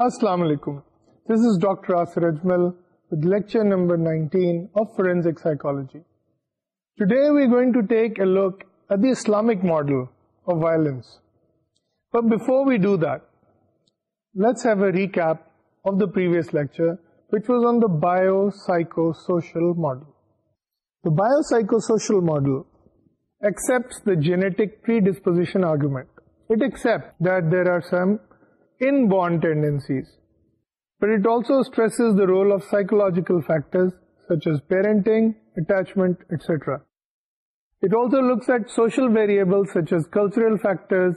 Assalamu alaikum. This is Dr. Asir Ajmal with lecture number 19 of Forensic Psychology. Today we are going to take a look at the Islamic model of violence. But before we do that, let's have a recap of the previous lecture, which was on the biopsychosocial model. The biopsychosocial model accepts the genetic predisposition argument. It accepts that there are inborn tendencies but it also stresses the role of psychological factors such as parenting attachment etcetera it also looks at social variable such as cultural factors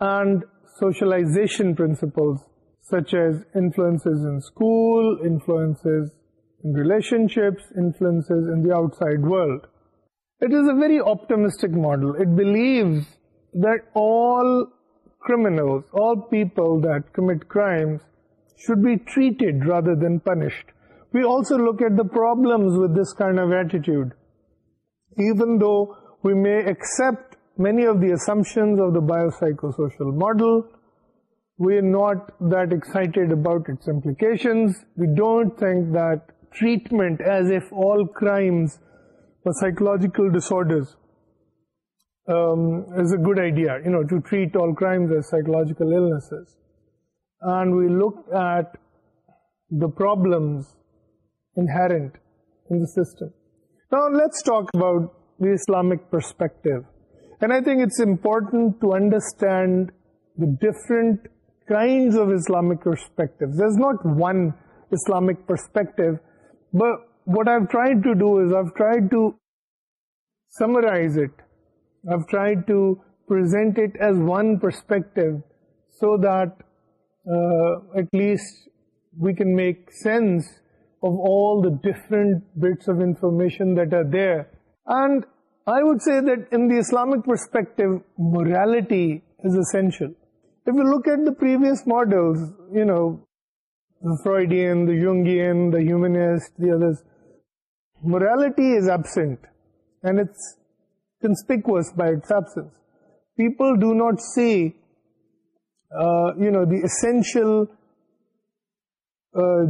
and socialization principles such as influences in school influences in relationships, influences in the outside world. It is a very optimistic model. It believes that all criminals, all people that commit crimes should be treated rather than punished. We also look at the problems with this kind of attitude. Even though we may accept many of the assumptions of the biopsychosocial model, we are not that excited about its implications. We don't think that treatment as if all crimes or psychological disorders um, is a good idea, to treat all crimes as psychological illnesses. And we looked at the problems inherent in the system. Now let's talk about the Islamic perspective. And I think it's important to understand the different kinds of Islamic perspectives. There's not one Islamic perspective, but what I've tried to do is I've tried to summarize it. I've tried to present it as one perspective so that uh, at least we can make sense of all the different bits of information that are there. And I would say that in the Islamic perspective, morality is essential. If you look at the previous models, you know, the Freudian, the Jungian, the humanist, the others, morality is absent and it's conspicuous by its absence. People do not see, uh, you know, the essential uh,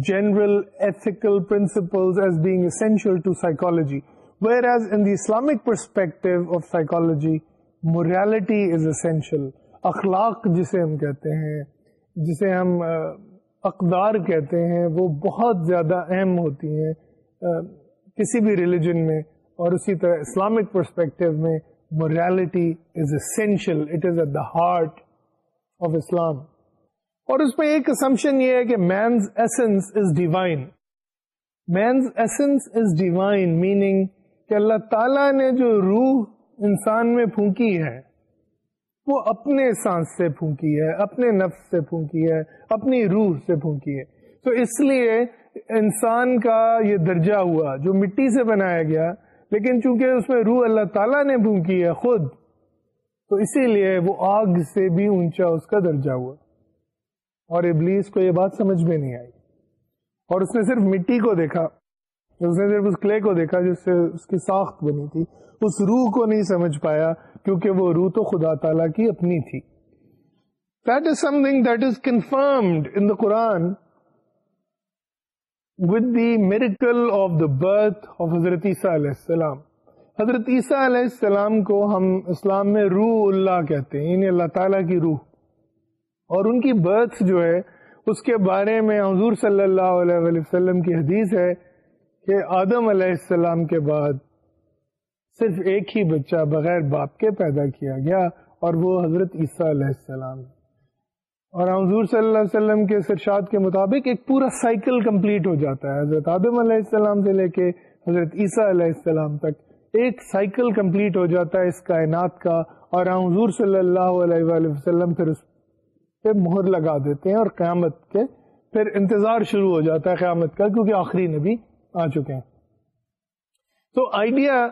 general ethical principles as being essential to psychology. Whereas in the Islamic perspective of psychology, morality is essential. اخلاق جسے ہم کہتے ہیں جسے ہم اقدار کہتے ہیں وہ بہت زیادہ اہم ہوتی ہیں کسی بھی ریلیجن میں اور اسی طرح اسلامک پرسپیکٹو میں morality is essential it is at the heart of Islam اور اس میں ایک اسمپشن یہ ہے کہ man's essence is divine man's essence is divine meaning کہ اللہ تعالی نے جو روح انسان میں پھونکی ہے، وہ اپنے سانس سے پھونکی ہے، اپنے نفس سے پھونکی ہے، اپنی روح سے پھونکی ہے۔ تو اس لیے انسان کا یہ درجہ ہوا، جو مٹی سے بنایا گیا لیکن چونکہ اس میں روح اللہ تعالیٰ نے پھونکی ہے خود، تو اسی لیے وہ آگ سے بھی اونچا اس کا درجہ ہوا۔ اور ابلیس کو یہ بات سمجھ میں نہیں آئی۔ اور اس نے صرف مٹی کو دیکھا، اس نے صرف اس کلے کو دیکھا جس سے اس کی ساخت بنی تھی۔ اس روح کو نہیں سمجھ پایا، کیونکہ وہ روح تو خدا تعالی کی اپنی تھی۔ That is something that is confirmed in the Quran with the miracle of the birth of حضرت عیسیٰ علیہ السلام حضرت عیسیٰ علیہ السلام کو ہم اسلام میں روح اللہ کہتے ہیں یعنی اللہ تعالیٰ کی روح اور ان کی برتھ جو ہے، اس کے بارے میں حضور صلی اللہ علیہ وسلم کی حدیث ہے کہ آدم علیہ السلام کے بعد صرف ایک ہی بچہ بغیر باپ کے پیدا کیا گیا اور وہ حضرت عیسیٰ علیہ السلام اور حضور صلی اللہ علیہ وسلم کے سرشاد کے مطابق ایک پورا سائیکل کمپلیٹ ہو جاتا ہے۔ حضرت آدم علیہ السلام سے لے کے حضرت عیسیٰ علیہ السلام تک ایک سائیکل کمپلیٹ ہو جاتا ہے اس کائنات کا اور حضور صلی اللہ علیہ وآلہ وسلم پھر اس پہ مہر لگا دیتے ہیں اور قیامت کے پھر انتظار شروع ہو جاتا ہے قیامت کا کیونکہ آخری نبی آ چکے ہیں۔ تو آئیڈیا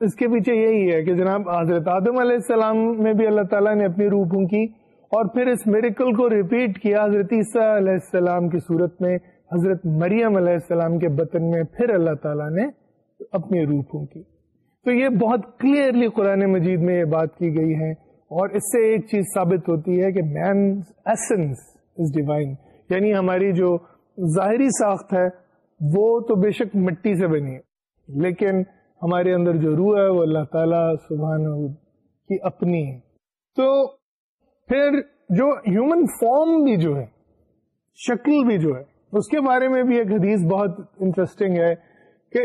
اس کے پیچھے یہی ہے کہ جناب حضرت آدم علیہ السلام میں بھی اللہ تعالیٰ نے اپنی روح پھونکی اور پھر اس میریکل کو ریپیٹ کیا حضرت عیسیٰ علیہ السلام کی صورت میں، حضرت مریم علیہ السلام کے بطن میں، پھر اللہ تعالیٰ نے اپنی روح پھونکی۔ تو یہ بہت کلیئرلی قرآن مجید میں یہ بات کی گئی ہے اور اس سے ایک چیز ثابت ہوتی ہے کہ مین ایسنس از ڈیوائن یعنی ہماری جو ظاہری ساخت ہے، وہ تو بے شک مٹی سے بنی ہے۔ لیکن ہمارے اندر جو روح ہے، وہ اللہ تعالیٰ سبحانہ کی اپنی ہے۔ تو پھر جو ہیومن فارم بھی جو ہے، شکل بھی جو ہے، اس کے بارے میں بھی ایک حدیث بہت انٹرسٹنگ ہے کہ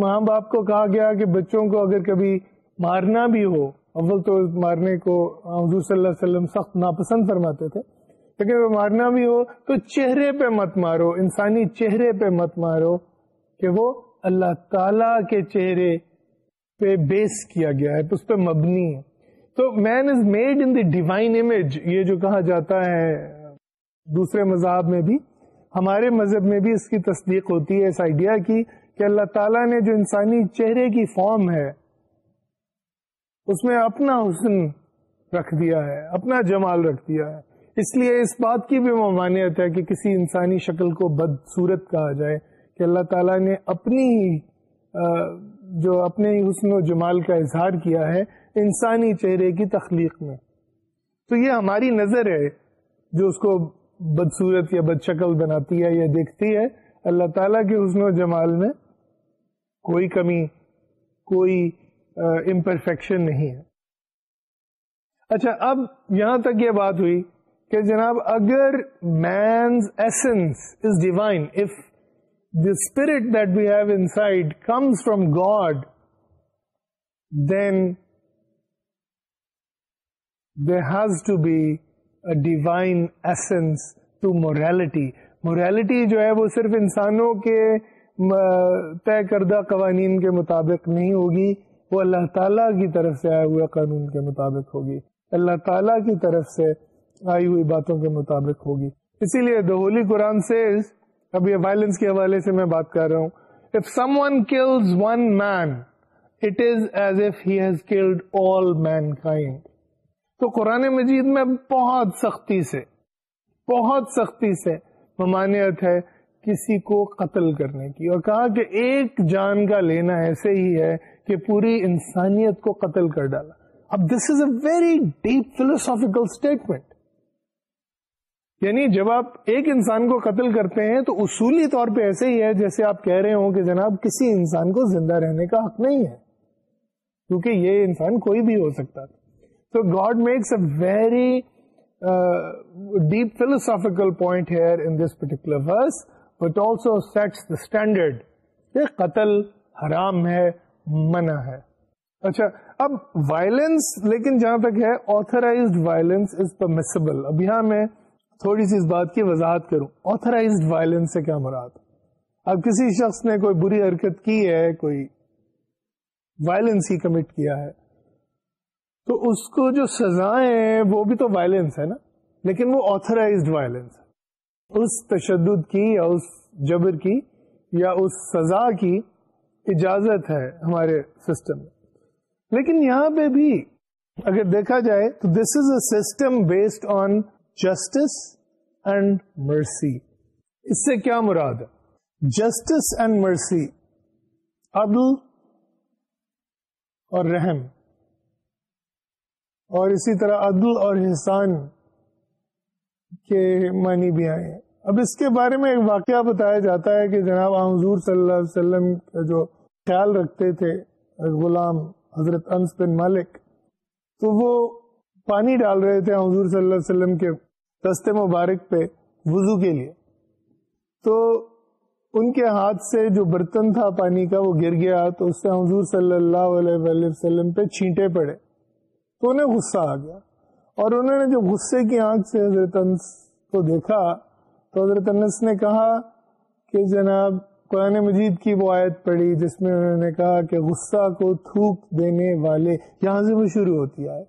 ماں باپ کو کہا گیا کہ بچوں کو اگر کبھی مارنا بھی ہو، اول تو مارنے کو حضور صلی اللہ علیہ وسلم سخت ناپسند فرماتے تھے، لیکن وہ مارنا بھی ہو تو چہرے پہ مت مارو، انسانی چہرے پہ مت مارو کہ وہ اللہ تعالی کے چہرے پہ بیس کیا گیا ہے، اس پہ مبنی ہے۔ تو man is made in the divine image یہ جو کہا جاتا ہے دوسرے مذہب میں بھی، ہمارے مذہب میں بھی اس کی تصدیق ہوتی ہے، اس آئیڈیا کی کہ اللہ تعالیٰ نے جو انسانی چہرے کی فارم ہے، اس میں اپنا حسن رکھ دیا ہے، اپنا جمال رکھ دیا ہے۔ اس لیے اس بات کی بھی ممانعت ہے کہ کسی انسانی شکل کو بدصورت کہا جائے کہ اللہ تعالیٰ نے اپنی جو اپنے حسن و جمال کا اظہار کیا ہے۔ انسانی چہرے کی تخلیق میں۔ تو یہ ہماری نظر ہے، جو اس کو بدصورت یا بد شکل بناتی ہے یا دیکھتی ہے، اللہ تعالیٰ کے حسن و جمال میں کوئی کمی، کوئی امپرفیکشن نہیں ہے۔ اچھا اب یہاں تک یہ بات ہوئی کہ جناب، اگر man's essence is divine if the spirit that we have inside comes from God then there has to be a divine essence to morality. morality جو ہے وہ صرف انسانوں کے طے کردہ قوانین کے مطابق نہیں ہوگی، وہ اللہ تعالیٰ کی طرف سے آئے ہوئے قانون کے مطابق ہوگی۔ اللہ تعالیٰ کی طرف سے آئی ہوئی باتوں کے مطابق ہوگی۔ اسی لیے ہولی قرآن سے اب یہ وائلنس کے حوالے سے میں بات کر رہا ہوں۔ If someone kills one man it is as if he's killed all mankind تو قرآن مجید میں بہت سختی سے، بہت سختی سے ممانعت ہے کسی کو قتل کرنے کی۔ اور کہا کہ ایک جان کا لینا ایسے ہی ہے کہ پوری انسانیت کو قتل کر ڈالا۔ اب this is a very deep philosophical statement یعنی جب آپ ایک انسان کو قتل کرتے ہیں تو اصولی طور پہ ایسے ہی ہے جیسے آپ کہہ رہے ہوں کہ جناب کسی انسان کو زندہ رہنے کا حق نہیں ہے۔ کیونکہ یہ انسان کوئی بھی ہو سکتا تھا۔ So God makes a very uh, deep philosophical point here in this particular verse, but also sets the standard. یہ قتل حرام ہے منع ہے اچھا اب وائلنس لیکن جہاں تک ہے آتھرائزڈ وائلنس از پرمسبل اب یہاں میں تھوڑی سی اس بات کی وضاحت کروں آتھرائزڈ وائلنس سے کیا مراد اب کسی شخص نے کوئی بری حرکت کی ہے کوئی وائلنس ہی کمٹ کیا ہے تو اس کو جو سزائیں وہ بھی تو وائلنس ہے نا؟ لیکن وہ آتھرائزڈ وائلنس ہے۔ اس تشدد کی یا اس جبر کی یا اس سزا کی اجازت ہے ہمارے سسٹم میں۔ لیکن یہاں پہ بھی اگر دیکھا جائے تو this is a system based on justice and mercy اس سے کیا مراد ہے؟ جسٹس اینڈ مرسی عدل اور رحم۔ اور اسی طرح عدل اور احسان کے معنی بھی آئے ہیں۔ اب اس کے بارے میں ایک واقعہ بتایا جاتا ہے کہ جناب حضور صلی اللہ علیہ وسلم کا جو خیال رکھتے تھے غلام حضرت انس بن مالک، تو وہ پانی ڈال رہے تھے حضور صلی اللہ علیہ وسلم کے دستے مبارک پہ وضو کے لیے۔ تو ان کے ہاتھ سے جو برتن تھا پانی کا وہ گر گیا، تو اس سے حضور صلی اللہ علیہ وسلم پہ چھینٹے پڑے۔ تو انہیں غصہ آ گیا۔ اور انہوں نے جو غصے کی آنکھ سے حضرت انس کو دیکھا، تو حضرت انس نے کہا کہ جناب، قرآن مجید کی وہ آیت پڑی جس میں انہوں نے کہا کہ غصہ کو تھوک دینے والے، یہاں سے وہ شروع ہوتی ہے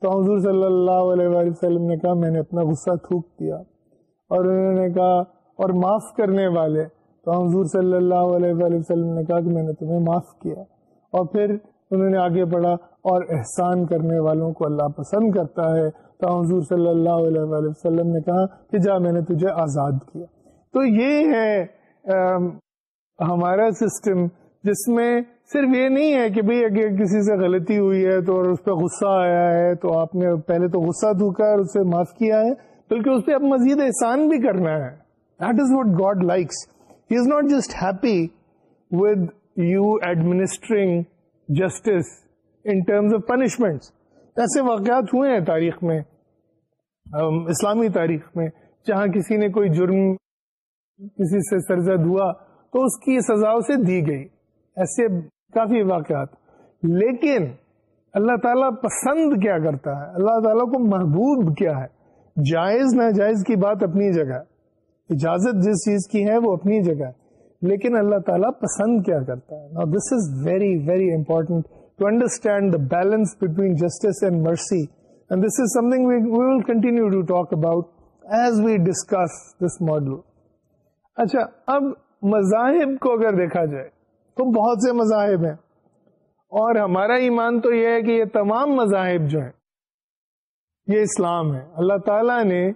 تو حضور صلی اللہ علیہ وسلم نے کہا، میں نے اپنا غصہ تھوک دیا۔ اور انہوں نے کہا، اور معاف کرنے والے۔ تو حضور صلی اللہ علیہ وسلم نے کہا کہ میں نے تمہیں معاف کیا۔ اور پھر انہوں نے آگے پڑھا اور احسان کرنے والوں کو اللہ پسند کرتا ہے، تو حضور صلی اللہ علیہ وآلہ وسلم نے کہا کہ جا، میں نے تجھے آزاد کیا۔ تو یہ ہے ہمارا سسٹم، جس میں صرف یہ نہیں ہے کہ بھئی اگر کسی سے غلطی ہوئی ہے تو اور اس پہ غصہ آیا ہے، تو آپ نے پہلے تو غصہ دھوکا اور اسے معاف کیا ہے، بلکہ اس پہ اب مزید احسان بھی کرنا ہے۔ That is what God likes he is not just happy with you administering justice in terms of punishment ایسے واقعات ہوئے ہیں تاریخ میں اسلامی تاریخ میں، جہاں کسی نے کوئی جرم، کسی سے سرزد ہوا تو اس کی سزا اسے دی گئی۔ ایسے کافی واقعات۔ لیکن اللہ تعالیٰ پسند کیا کرتا ہے؟ اللہ تعالیٰ کو محبوب کیا ہے؟ جائز، ناجائز کی بات اپنی جگہ۔ اجازت جس چیز کی ہے وہ اپنی جگہ۔ لیکن اللہ تعالیٰ پسند کیا کرتا ہے۔ This is very very important to understand the balance between justice and mercy and this is something we will continue to talk about as we discuss this model اچھا اب مذاہب کو اگر دیکھا جائے، تو بہت سے مذاہب ہیں۔ اور ہمارا ایمان تو یہ ہے کہ یہ تمام مذاہب جو ہیں، یہ اسلام ہے اللہ تعالی نے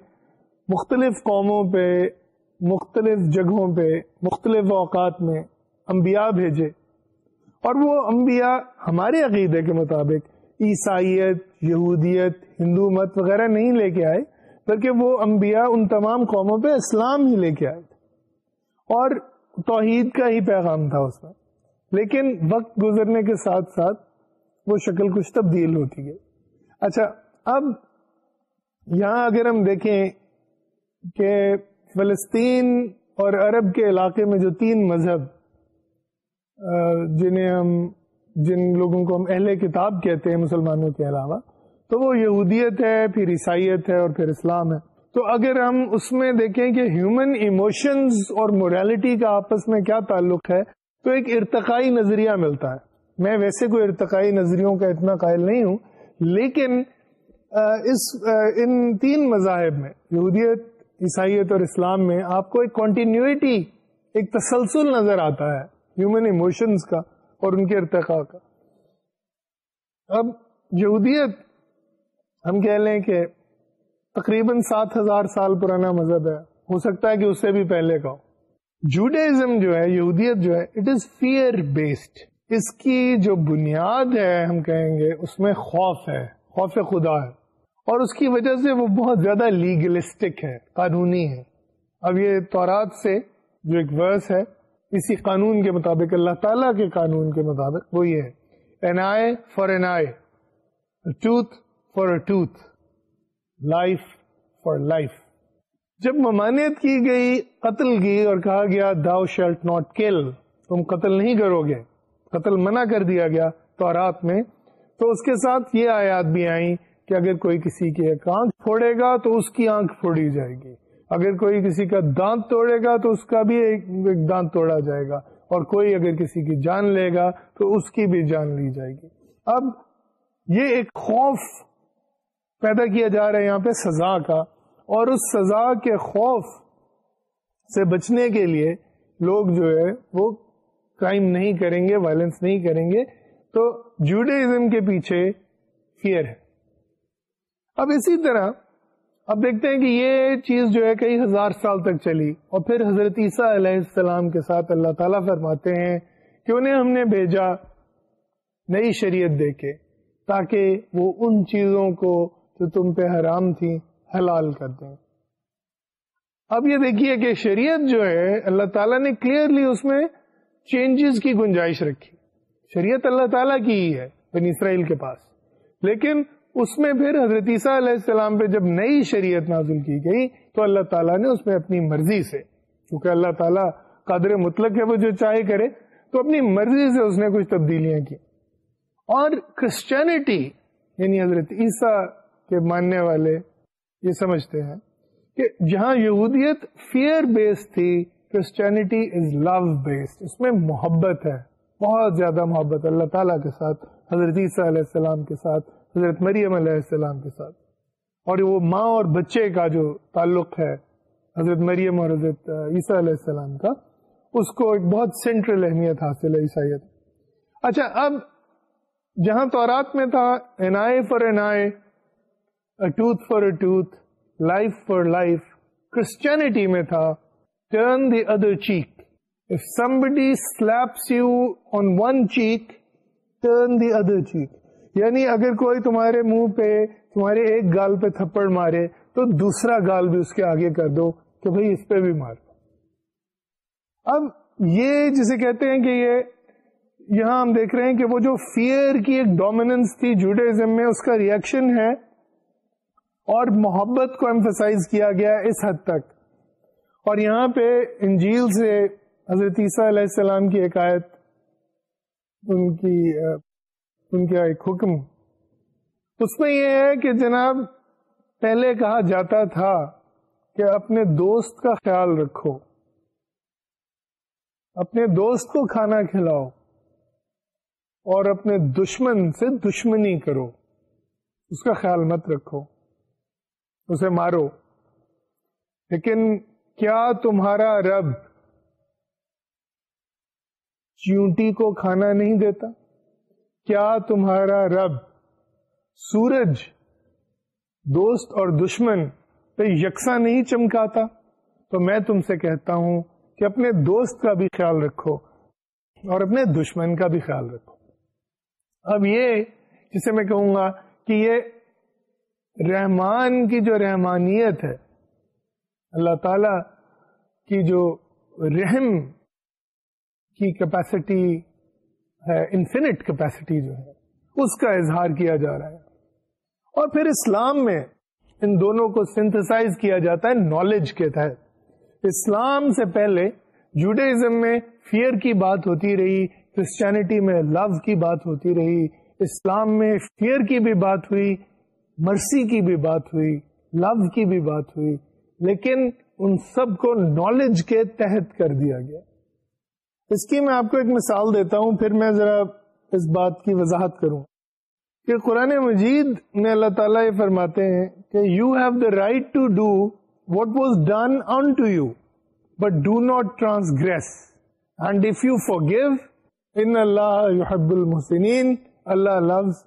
مختلف قوموں پہ، مختلف جگہوں پہ، مختلف اوقات میں انبیاء بھیجے۔ اور وہ انبیاء ہمارے عقیدے کے مطابق عیسائیت، یہودیت، ہندو مت وغیرہ نہیں لے کے آئے، بلکہ وہ انبیاء ان تمام قوموں پہ اسلام ہی لے کے آئے تھے۔ اور توحید کا ہی پیغام تھا اس میں لیکن وقت گزرنے کے ساتھ ساتھ وہ شکل کچھ تبدیل ہوتی گئی۔ اچھا اب یہاں اگر ہم دیکھیں کہ فلسطین اور عرب کے علاقے میں جو تین مذہب جنہیں ہم، جن لوگوں کو ہم اہل کتاب کہتے ہیں مسلمانوں کے علاوہ، تو وہ یہودیت ہے، پھر عیسائیت ہے اور پھر اسلام ہے۔ تو اگر ہم اس میں دیکھیں کہ ہیومن ایموشنز اور موریلٹی کا آپس میں کیا تعلق ہے، تو ایک ارتقائی نظریہ ملتا ہے۔ میں ویسے کوئی ارتقائی نظریوں کا اتنا قائل نہیں ہوں، لیکن اس ان تین مذاہب میں، یہودیت، عیسائیت اور اسلام میں آپ کو ایک کنٹینیوٹی ایک تسلسل نظر آتا ہے۔ ہیومن ایموشنز کا اور ان کے ارتقاء کا۔ اب یہودیت، ہم کہہ لیں کہ تقریباً سات ہزار سال پرانا مذہب ہے۔ ہو سکتا ہے کہ اس سے بھی پہلے کا جوڈیزم جو ہے، یہودیت جو ہے اٹ از فیئر بیسڈ اس کی جو بنیاد ہے، ہم کہیں گے، اس میں خوف ہے، خوف خدا ہے۔ اور اس کی وجہ سے وہ بہت زیادہ لیگلسٹک ہے، قانونی ہے۔ اب یہ تورات سے جو ایک ورس ہے اسی قانون کے مطابق، اللہ تعالی کے قانون کے مطابق، وہ یہ ہے۔ An eye for an eye tooth for a tooth life for life جب ممانعت کی گئی، قتل کی اور کہا گیا داؤ شیلٹ ناٹ کل تم قتل نہیں کرو گے۔ قتل منع کر دیا گیا تو رات میں۔ تو اس کے ساتھ یہ آیات بھی آئیں کہ اگر کوئی کسی کی ایک آنکھ پھوڑے گا تو اس کی آنکھ پھوڑی جائے گی۔ اگر کوئی کسی کا دانت توڑے گا تو اس کا بھی ایک دانت توڑا جائے گا اور کوئی اگر کسی کی جان لے گا تو اس کی بھی جان لی جائے گی۔ اب یہ ایک خوف پیدا کیا جا رہا ہے یہاں پہ سزا کا اور اس سزا کے خوف سے بچنے کے لیے لوگ جو ہے وہ کرائم نہیں کریں گے وائلنس نہیں کریں گے۔ تو جوڈیزم کے پیچھے فیئر ہے۔ اب اسی طرح اب دیکھتے ہیں کہ یہ چیز جو ہے کئی ہزار سال تک چلی اور پھر حضرت عیسیٰ علیہ السلام کے ساتھ اللہ تعالیٰ فرماتے ہیں کہ انہیں ہم نے بھیجا نئی شریعت دے کے تاکہ وہ ان چیزوں کو جو تم پہ حرام تھی حلال کر دیں۔ اب یہ دیکھیے کہ شریعت جو ہے اللہ تعالیٰ نے کلیئرلی اس میں چینجز کی گنجائش رکھی۔ شریعت اللہ تعالیٰ کی ہی ہے بنی اسرائیل کے پاس۔ لیکن اس میں پھر حضرت عیسیٰ علیہ السلام پہ جب نئی شریعت نازل کی گئی تو اللہ تعالیٰ نے اس میں اپنی مرضی سے کیونکہ اللہ تعالیٰ قادر مطلق ہے وہ جو چاہے کرے، تو اپنی مرضی سے اس نے کچھ تبدیلیاں کی۔ اور کرسچینٹی یعنی حضرت عیسیٰ کے ماننے والے یہ سمجھتے ہیں کہ جہاں یہودیت فیئر بیسڈ تھی کرسچینٹی از لو بیسڈ اس میں محبت ہے، بہت زیادہ محبت اللہ تعالیٰ کے ساتھ، حضرت عیسیٰ علیہ السلام کے ساتھ۔ حضرت مریم علیہ السلام کے ساتھ۔ اور وہ ماں اور بچے کا جو تعلق ہے، حضرت مریم اور حضرت عیسیٰ علیہ السلام کا، اس کو ایک بہت سینٹرل اہمیت حاصل ہے عیسائیت۔ اچھا اب جہاں تورات میں تھا an eye for an eye tooth for a tooth life for life Christianity میں تھا turn the other cheek if somebody slaps you on one cheek turn the other cheek یعنی اگر کوئی تمہارے منہ پہ، تمہارے ایک گال پہ تھپڑ مارے، تو دوسرا گال بھی اس کے آگے کر دو کہ بھائی اس پہ بھی مار۔ اب یہ جسے کہتے ہیں کہ یہ، یہاں ہم دیکھ رہے ہیں کہ وہ جو فیئر کی ایک ڈومیننس تھی جوڈیزم میں، اس کا ریئیکشن ہے اور محبت کو ایمفسائز کیا گیا اس حد تک۔ اور یہاں پہ انجیل سے حضرت عیسیٰ علیہ السلام کی ایک آیت، ان کی ان کا ایک حکم۔ اس میں یہ ہے کہ جناب، پہلے کہا جاتا تھا کہ اپنے دوست کا خیال رکھو۔ اپنے دوست کو کھانا کھلاؤ اور اپنے دشمن سے دشمنی کرو۔ اس کا خیال مت رکھو۔ اسے مارو۔ لیکن کیا تمہارا رب چیونٹی کو کھانا نہیں دیتا؟ کیا تمہارا رب سورج، دوست اور دشمن پہ یکساں نہیں چمکاتا؟ تو میں تم سے کہتا ہوں کہ اپنے دوست کا بھی خیال رکھو اور اپنے دشمن کا بھی خیال رکھو۔ اب یہ جسے میں کہوں گا کہ یہ رحمان کی جو رحمانیت ہے، اللہ تعالی کی جو رحم کی کیپیسٹی انفینٹ کیپیسٹی جو ہے، اس کا اظہار کیا جا رہا ہے۔ اور پھر اسلام میں ان دونوں کو سنتھسائز کیا جاتا ہے نالج کے تحت۔ اسلام سے پہلے جوڈیزم میں فیئر کی بات ہوتی رہی کرسچینٹی میں لو کی بات ہوتی رہی، اسلام میں فیئر کی بھی بات ہوئی مرسی کی بھی بات ہوئی لو کی بھی بات ہوئی، لیکن ان سب کو نالج کے تحت کر دیا گیا۔ اس کی میں آپ کو ایک مثال دیتا ہوں، پھر میں ذرا اس بات کی وضاحت کروں کہ قرآن مجید میں اللہ تعالیٰ یہ فرماتے ہیں کہ you have the right to do what was done unto you but do not transgress and if you forgive ان اللہ یحب المحسنین Allah loves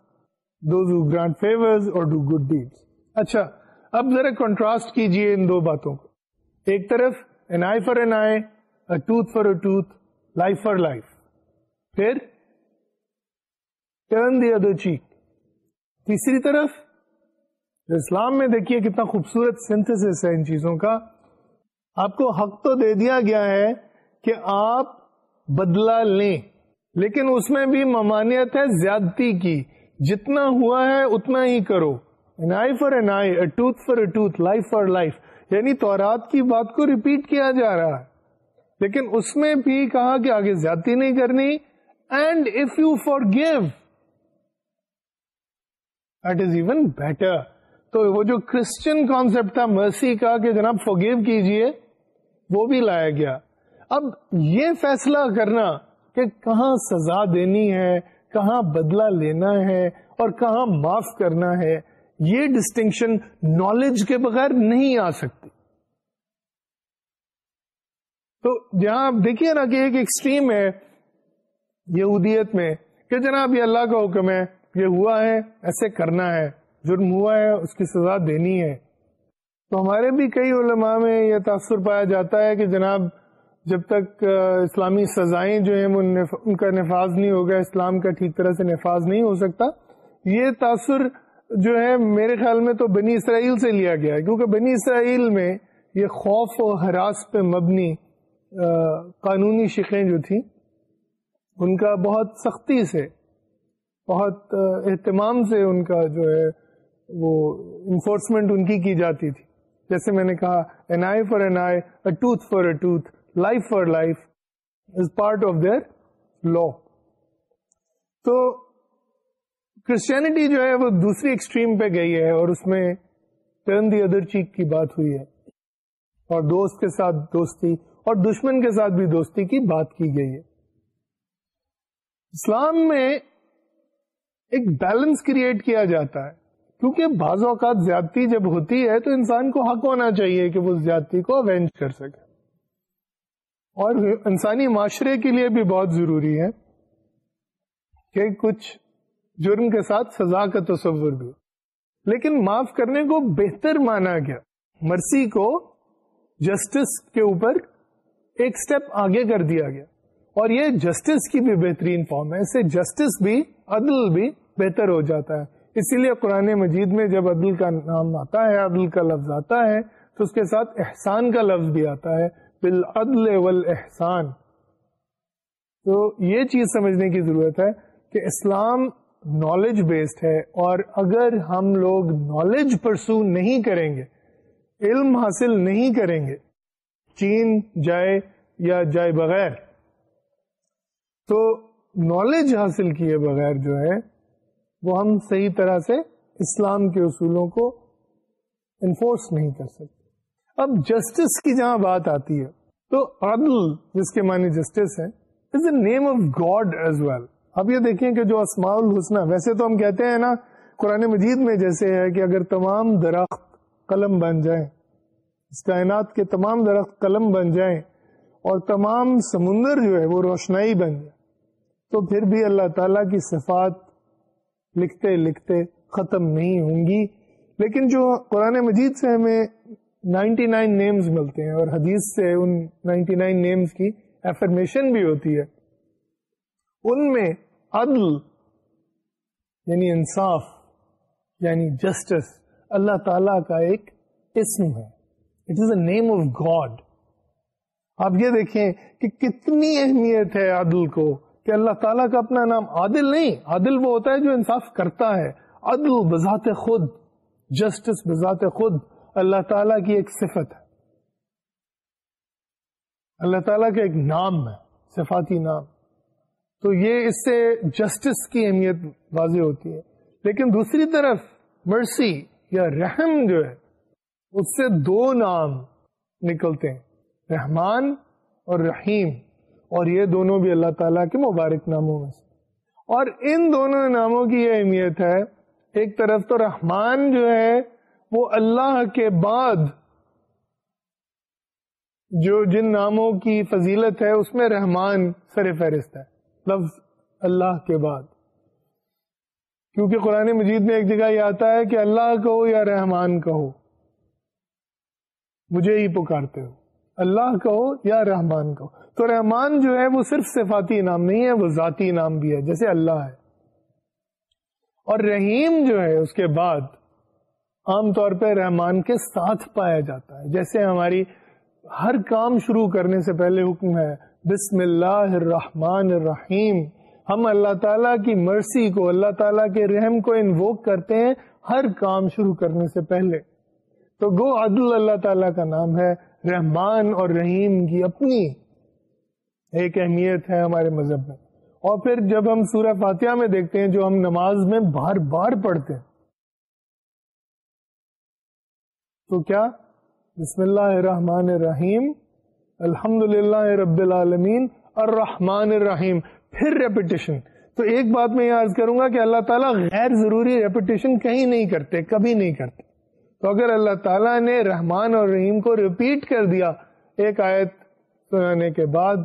those who grant favours اور ڈو گڈ ڈیڈس اچھا اب ذرا کنٹراسٹ کیجیے ان دو باتوں کو۔ ایک طرف an eye for an eye tooth for a tooth life for life پھر ٹرن دی ادر چیک تیسری طرف، اسلام میں دیکھیے کتنا خوبصورت سنتھس ہے ان چیزوں کا۔ آپ کو حق تو دے دیا گیا ہے کہ آپ بدلا لیں، لیکن اس میں بھی ممانعت ہے زیادتی کی۔ جتنا ہوا ہے، اتنا ہی کرو۔ An eye for an eye a tooth for a tooth life for life یعنی تورات کی بات کو ریپیٹ کیا جا رہا ہے۔ لیکن اس میں بھی کہا کہ آگے زیادتی نہیں کرنی and if you forgive that is even better تو وہ جو کرسچن کانسپٹ تھا مرسی کا، کہ جناب فوگیو کیجیے، وہ بھی لایا گیا. اب یہ فیصلہ کرنا کہ کہاں سزا دینی ہے، کہاں بدلہ لینا ہے، اور کہاں معاف کرنا ہے، یہ ڈسٹنکشن نالج کے بغیر نہیں آ سکتی. تو جہاں آپ دیکھیے نا کہ ایک ایکسٹریم ہے یہودیت میں کہ جناب یہ اللہ کا حکم ہے، یہ ہوا ہے، ایسے کرنا ہے، جرم ہوا ہے، اس کی سزا دینی ہے۔ تو ہمارے بھی کئی علماء میں یہ تاثر پایا جاتا ہے کہ جناب جب تک اسلامی سزائیں جو ہیں ان کا نفاذ نہیں ہوگا، اسلام کا ٹھیک طرح سے نفاذ نہیں ہو سکتا۔ یہ تاثر جو ہے، میرے خیال میں تو بنی اسرائیل سے لیا گیا ہے، کیونکہ بنی اسرائیل میں یہ خوف و حراس پہ مبنی قانونی شکیں جو تھیں، ان کا بہت سختی سے، بہت اہتمام سے ان کا جو ہے، وہ انفورسمنٹ ان کی کی جاتی تھی۔ جیسے میں نے کہا an eye for an eye a tooth for a tooth life for life is part of their law تو کرسچینٹی جو ہے، وہ دوسری ایکسٹریم پہ گئی ہے اور اس میں ٹرن دی ادر چیک کی بات ہوئی ہے۔ اور دوست کے ساتھ دوستی اور دشمن کے ساتھ بھی دوستی کی بات کی گئی ہے۔ اسلام میں ایک بیلنس کریٹ کیا جاتا ہے۔ کیونکہ بعض اوقات زیادتی جب ہوتی ہے تو انسان کو حق ہونا چاہیے کہ وہ زیادتی کو اوینج کر سکے۔ اور انسانی معاشرے کے لیے بھی بہت ضروری ہے کہ کچھ جرم کے ساتھ سزا کا تصور بھی لیکن معاف کرنے کو بہتر مانا گیا۔ مرسی کو جسٹس کے اوپر ایک سٹیپ آگے کر دیا گیا۔ اور یہ جسٹس کی بھی بہترین فارم ہے۔ اسے جسٹس بھی، عدل بھی بہتر ہو جاتا ہے۔ اسی لیے قرآن مجید میں جب عدل کا نام آتا ہے، عدل کا لفظ آتا ہے، تو اس کے ساتھ احسان کا لفظ بھی آتا ہے۔ بالعدل والاحسان تو یہ چیز سمجھنے کی ضرورت ہے کہ اسلام نالج بیسڈ ہے۔ اور اگر ہم لوگ نالج پرسو نہیں کریں گے، علم حاصل نہیں کریں گے چین جائے یا جائے بغیر۔ تو نالج حاصل کیے بغیر جو ہے، وہ ہم صحیح طرح سے اسلام کے اصولوں کو انفورس نہیں کر سکتے۔ اب جسٹس کی جہاں بات آتی ہے، تو عدل، جس کے معنی جسٹس ہے is a name of God as well اب یہ دیکھیں کہ جو اسماع الحسنہ، ویسے تو ہم کہتے ہیں نا، قرآن مجید میں جیسے ہے کہ اگر تمام درخت قلم بن جائیں اس کائنات کے تمام درخت قلم بن جائیں اور تمام سمندر جو ہے وہ روشنائی بن جائے تو پھر بھی اللہ تعالی کی صفات لکھتے لکھتے ختم نہیں ہوں گی۔ لیکن جو قرآن مجید سے ہمیں نائنٹی نائن نیمز ملتے ہیں اور حدیث سے ان نائنٹی نائن نیمز کی ایفرمیشن بھی ہوتی ہے، ان میں عدل یعنی انصاف یعنی جسٹس اللہ تعالی کا ایک اسم ہے۔ It is a name of God آپ یہ دیکھیں کہ کتنی اہمیت ہے عدل کو کہ اللہ تعالیٰ کا اپنا نام عادل نہیں، عادل وہ ہوتا ہے جو انصاف کرتا ہے۔ عدل بذات خود، جسٹس بذات خود اللہ تعالیٰ کی ایک صفت ہے۔ اللہ تعالیٰ کا ایک نام ہے، صفاتی نام۔ تو یہ اس سے جسٹس کی اہمیت واضح ہوتی ہے۔ لیکن دوسری طرف، مرسی یا رحم جو ہے اس سے دو نام نکلتے ہیں، رحمان اور رحیم، اور یہ دونوں بھی اللہ تعالیٰ کے مبارک ناموں میں سے۔ اور ان دونوں ناموں کی یہ اہمیت ہے، ایک طرف تو رحمان جو ہے، وہ اللہ کے بعد جو جن ناموں کی فضیلت ہے، اس میں رحمان سر فہرست ہے، لفظ اللہ کے بعد۔ کیونکہ قرآن مجید میں ایک جگہ یہ آتا ہے کہ اللہ کہو یا رحمان کہو۔ مجھے ہی پکارتے ہو۔ اللہ کہو یا رحمان کہو۔ تو رحمان جو ہے وہ صرف صفاتی نام نہیں ہے، وہ ذاتی نام بھی ہے، جیسے اللہ ہے۔ اور رحیم جو ہے، اس کے بعد عام طور پہ رحمان کے ساتھ پایا جاتا ہے۔ جیسے ہماری ہر کام شروع کرنے سے پہلے حکم ہے، بسم اللہ الرحمن الرحیم۔ ہم اللہ تعالیٰ کی مرسی کو، اللہ تعالیٰ کے رحم کو انووک کرتے ہیں ہر کام شروع کرنے سے پہلے۔ تو گو عدل اللہ تعالیٰ کا نام ہے، رحمان اور رحیم کی اپنی ایک اہمیت ہے ہمارے مذہب میں۔ اور پھر جب ہم سورہ فاتحہ میں دیکھتے ہیں جو ہم نماز میں بار بار پڑھتے ہیں، تو کیا؟ بسم اللہ الرحمن الرحیم الحمد للہ رب العالمین، الرحمن الرحیم۔ پھر ریپیٹیشن تو ایک بات میں یہ عرض کروں گا کہ اللہ تعالیٰ غیر ضروری ریپیٹیشن کہیں نہیں کرتے، کبھی نہیں کرتے۔ تو اگر اللہ تعالیٰ نے رحمان اور رحیم کو ریپیٹ کر دیا ایک آیت سنانے کے بعد،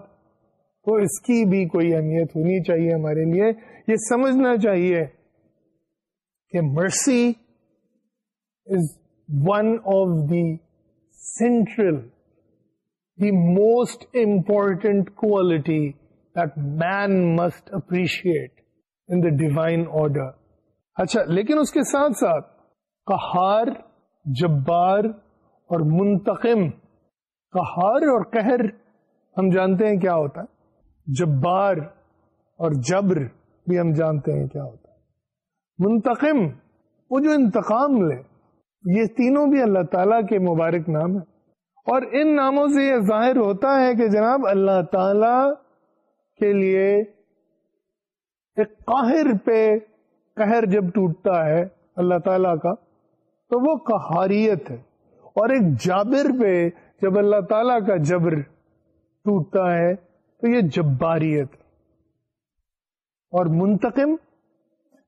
تو اس کی بھی کوئی اہمیت ہونی چاہیے ہمارے لیے۔ یہ سمجھنا چاہیے کہ mercy is one of the central the most important quality that man must appreciate in the divine order اچھا لیکن اس کے ساتھ ساتھ کہار جبار اور منتقم کہار اور قہر، ہم جانتے ہیں کیا ہوتا ہے۔ جبار اور جبر بھی ہم جانتے ہیں کیا ہوتا ہے۔ منتقم، وہ جو انتقام لے، یہ تینوں بھی اللہ تعالی کے مبارک نام ہے اور ان ناموں سے یہ ظاہر ہوتا ہے کہ جناب اللہ تعالی کے لیے ایک قاہر پہ قہر جب ٹوٹتا ہے اللہ تعالی کا تو وہ قہاریت ہے۔ اور ایک جابر پہ جب اللہ تعالی کا جبر ٹوٹتا ہے تو یہ جباریت اور منتقم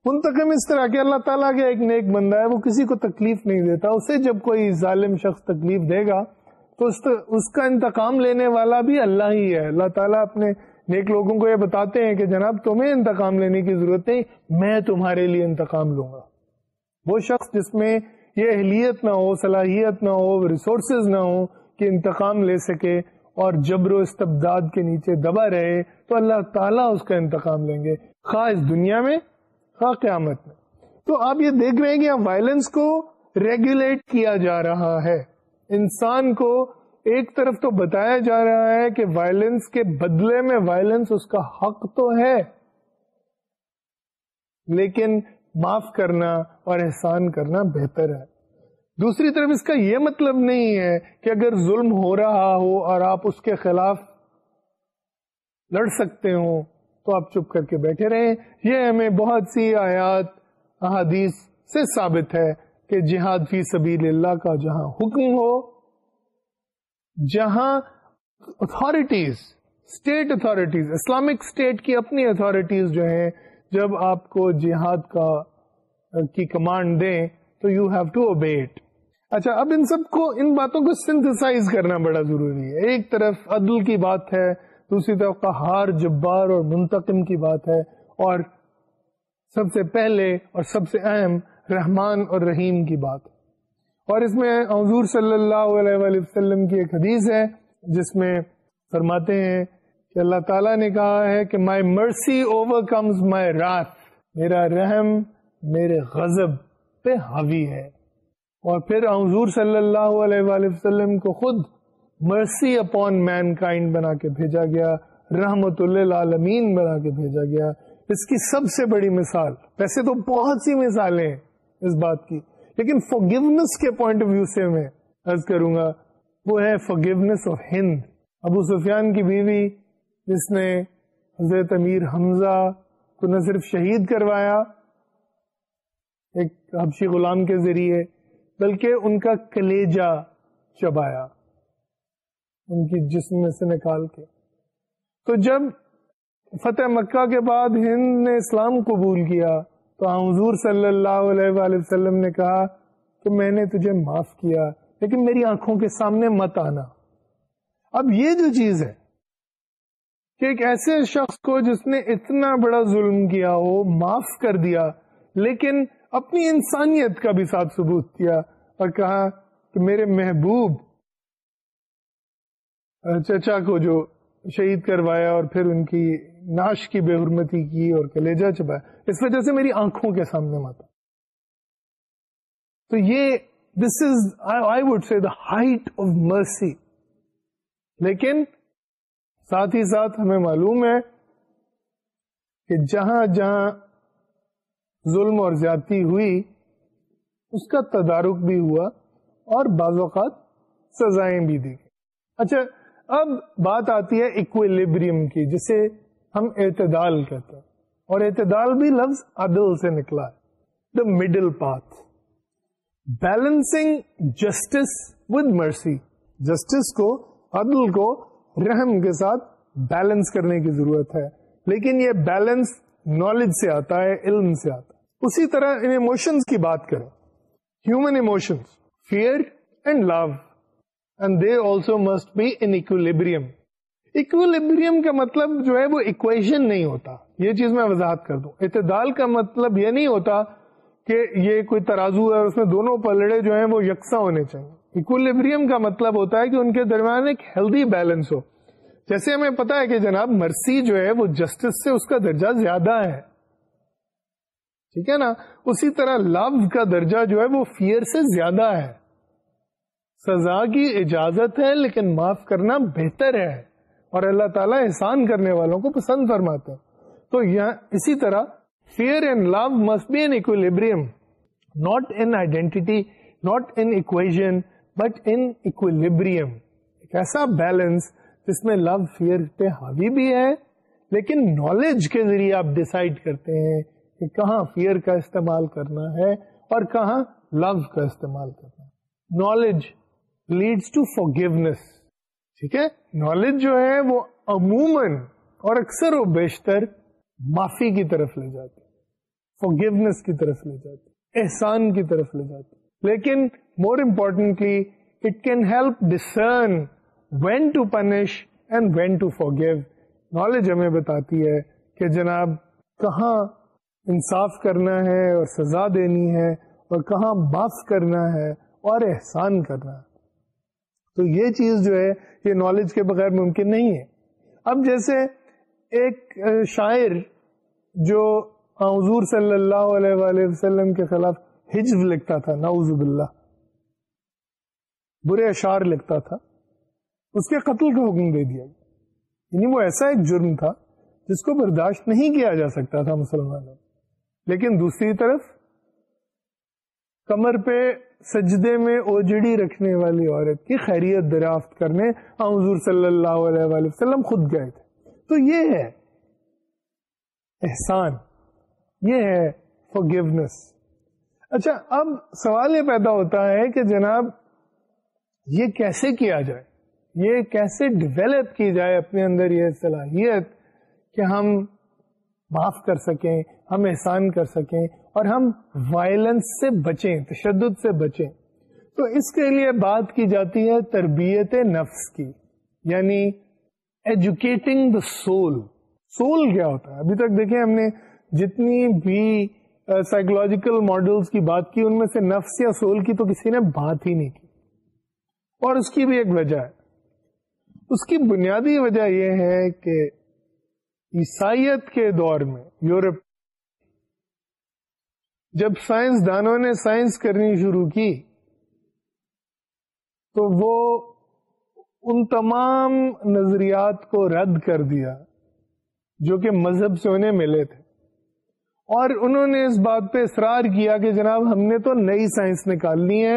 منتقم اس طرح کہ اللہ تعالیٰ کا ایک نیک بندہ ہے، وہ کسی کو تکلیف نہیں دیتا۔ اسے جب کوئی ظالم شخص تکلیف دے گا تو اس کا انتقام لینے والا بھی اللہ ہی ہے۔ اللہ تعالیٰ اپنے نیک لوگوں کو یہ بتاتے ہیں کہ جناب تمہیں انتقام لینے کی ضرورت نہیں، میں تمہارے لیے انتقام لوں گا۔ وہ شخص جس میں یہ اہلیت نہ ہو، صلاحیت نہ ہو ریسورسز نہ ہو کہ انتقام لے سکے اور جبر و استبداد کے نیچے دبا رہے تو اللہ تعالیٰ اس کا انتقام لیں گے۔ خواہ اس دنیا میں، خواہ قیامت میں۔ تو آپ یہ دیکھ رہے ہیں کہ وائلنس کو ریگولیٹ کیا جا رہا ہے۔ انسان کو ایک طرف تو بتایا جا رہا ہے کہ وائلنس کے بدلے میں وائلنس اس کا حق تو ہے، لیکن معاف کرنا اور احسان کرنا بہتر ہے۔ دوسری طرف اس کا یہ مطلب نہیں ہے کہ اگر ظلم ہو رہا ہو اور آپ اس کے خلاف لڑ سکتے ہوں، تو آپ چپ کر کے بیٹھے رہیں۔ یہ ہمیں بہت سی آیات، احادیث سے ثابت ہے کہ جہاد فی سبیل اللہ کا جہاں حکم ہو، جہاں authorities state authorities Islamic state کی اپنی اتارٹیز جو ہیں، جب آپ کو جہاد کا، کی کمانڈ دیں، تو یو ہیو ٹو اوبیٹ اچھا اب ان سب کو ان باتوں کو سنتھسائز کرنا بڑا ضروری ہے۔ ایک طرف عدل کی بات ہے، دوسری طرف قہار، جبار اور منتقم کی بات ہے۔ اور سب سے پہلے اور سب سے اہم، رحمان اور رحیم کی بات۔ اور اس میں حضور صلی اللہ علیہ وآلہ وسلم کی ایک حدیث ہے، جس میں فرماتے ہیں کہ اللہ تعالیٰ نے کہا ہے کہ مائی مرسی اوور کمز مائی رات میرا رحم میرے غضب پہ حاوی ہے۔ اور پھر حضور صلی اللہ علیہ وآلہ وسلم کو خود مرسی اپون مین کائنڈ بنا کے بھیجا گیا رحمت اللہ بنا کے بھیجا گیا۔ اس کی سب سے بڑی مثال، ویسے تو بہت سی مثالیں ہیں اس بات کی، لیکن فوگیونس کے پوائنٹ آف ویو سے میں عرض کروں گا، وہ ہے فوگیونس آف ہند ابو سفیان کی بیوی، جس نے حضرت امیر حمزہ کو نہ صرف شہید کروایا، ایک حبشی غلام کے ذریعے بلکہ ان کا کلیجا چبایا، ان کی جسم میں سے نکال کے۔ تو جب فتح مکہ کے بعد ہند نے اسلام قبول کیا، تو ہاں حضور صلی اللہ علیہ وآلہ وسلم نے کہا کہ میں نے تجھے معاف کیا، لیکن میری آنکھوں کے سامنے مت آنا۔ اب یہ جو چیز ہے کہ ایک ایسے شخص کو جس نے اتنا بڑا ظلم کیا ہو معاف کر دیا، لیکن اپنی انسانیت کا بھی ساتھ ثبوت کیا اور کہا کہ میرے محبوب چچا کو جو شہید کروایا اور پھر ان کی ناش کی بے حرمتی کی اور کلیجا چبایا اس وجہ سے میری آنکھوں کے سامنے مت تو یہ this is I would say the height of mercy لیکن ساتھ ہی ساتھ ہمیں معلوم ہے کہ جہاں جہاں ظلم اور زیادتی ہوئی، اس کا تدارک بھی ہوا اور بعض اوقات سزائیں بھی دی اچھا اب بات آتی ہے اکویلیبریم کی، جسے ہم اعتدال کہتے ہیں۔ اور اعتدال بھی لفظ عدل سے نکلا ہے۔ The middle path balancing justice with mercy justice کو، عدل کو رحم کے ساتھ بیلنس کرنے کی ضرورت ہے۔ لیکن یہ بیلنس نالج سے آتا ہے، علم سے آتا ہے۔ اسی طرح ان ایموشنس کی بات کریں۔ Human emotions fear and love and they also must be انبریم equilibrium کا مطلب جو ہے وہ اکویشن نہیں ہوتا۔ یہ چیز میں وضاحت کر دوں۔ اعتدال کا مطلب یہ نہیں ہوتا کہ یہ کوئی ترازو ہے اور اس میں دونوں پلڑے جو ہیں وہ یکساں ہونے چاہیے۔ اکولیبریم کا مطلب ہوتا ہے کہ ان کے درمیان ایک ہیلدی بیلنس ہو۔ جیسے ہمیں پتا ہے کہ جناب مرسی جو ہے وہ جسٹس سے اس کا درجہ زیادہ ہے۔ ٹھیک ہے نا؟ اسی طرح لو کا درجہ جو ہے وہ فیئر سے زیادہ ہے۔ سزا کی اجازت ہے لیکن معاف کرنا بہتر ہے۔ اور اللہ تعالیٰ احسان کرنے والوں کو پسند فرماتے ہیں تو یہاں اسی طرح fear and love must be in equilibrium not in identity not in equation but in ایک ایسا بیلنس جس میں لو فیئر پہ حاوی بھی ہے لیکن نالج کے ذریعے آپ ڈسائڈ کرتے ہیں کہ کہاں فیئر کا استعمال کرنا ہے اور کہاں لو کا استعمال کرنا ہے۔ Knowledge leads to forgiveness ٹھیک ہے؟ نالج جو ہے وہ عموماً اور اکثر و بیشتر معافی کی طرف لے جاتی فوگیونیس کی طرف لے جاتی احسان کی طرف لے جاتی لیکن more importantly it can help discern when to punish and when to forgive knowledge ہمیں بتاتی ہے کہ جناب کہاں انصاف کرنا ہے اور سزا دینی ہے اور کہاں معاف کرنا ہے اور احسان کرنا ہے۔ تو یہ چیز جو ہے، یہ نالج کے بغیر ممکن نہیں ہے۔ اب جیسے ایک شاعر جو حضور صلی اللہ علیہ وآلہ وسلم کے خلاف ہجو لکھتا تھا، نعوذ باللہ، برے اشار لکھتا تھا۔ اس کے قتل کا حکم دے دیا یعنی وہ ایسا ایک جرم تھا جس کو برداشت نہیں کیا جا سکتا تھا مسلمانوں لیکن دوسری طرف کمر پہ سجدے میں اوجڑی رکھنے والی عورت کی خیریت دریافت کرنے حضور صلی اللہ علیہ وآلہ وسلم خود گئے تھے۔ تو یہ ہے احسان، یہ ہے فور اچھا اب سوال یہ پیدا ہوتا ہے کہ جناب یہ کیسے کیا جائے؟ یہ کیسے ڈیولپ کی جائے اپنے اندر یہ صلاحیت کہ ہم معاف کر سکیں، ہم احسان کر سکیں اور ہم وائلنس سے بچیں، تشدد سے بچیں۔ تو اس کے لیے بات کی جاتی ہے تربیت نفس کی یعنی ایجوکیٹنگ دا سول سول کیا ہوتا ہے؟ ابھی تک دیکھیں ہم نے جتنی بھی سائیکولوجیکل ماڈلس کی بات کی، ان میں سے نفس یا سول کی تو کسی نے بات ہی نہیں کی۔ اور اس کی بھی ایک وجہ ہے۔ اس کی بنیادی وجہ یہ ہے کہ عیسائیت کے دور میں یورپ جب سائنس دانوں نے سائنس کرنی شروع کی تو وہ ان تمام نظریات کو رد کر دیا جو کہ مذہب سے انہیں ملے تھے اور انہوں نے اس بات پہ اصرار کیا کہ جناب ہم نے تو نئی سائنس نکالنی ہے،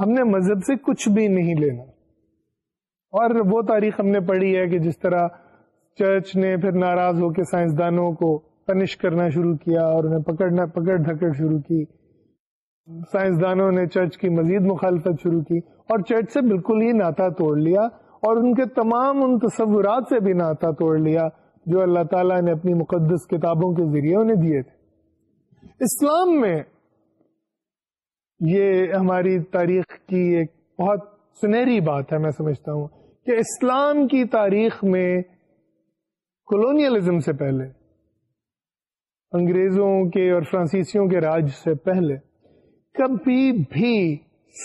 ہم نے مذہب سے کچھ بھی نہیں لینا۔ اور وہ تاریخ ہم نے پڑھی ہے کہ جس طرح چرچ نے پھر ناراض ہو کے سائنسدانوں کو پنش کرنا شروع کیا اور انہیں پکڑنا پکڑ دھکڑ شروع کی۔ سائنسدانوں نے چرچ کی مزید مخالفت شروع کی اور چرچ سے بالکل ہی ناتا توڑ لیا اور ان کے تمام ان تصورات سے بھی ناتا توڑ لیا جو اللہ تعالیٰ نے اپنی مقدس کتابوں کے ذریعے انہیں دیے تھے۔ اسلام میں یہ ہماری تاریخ کی ایک بہت سنہری بات ہے، میں سمجھتا ہوں۔ کہ اسلام کی تاریخ میں کولونیلزم سے پہلے، انگریزوں کے اور فرانسیسیوں کے راج سے پہلے کبھی بھی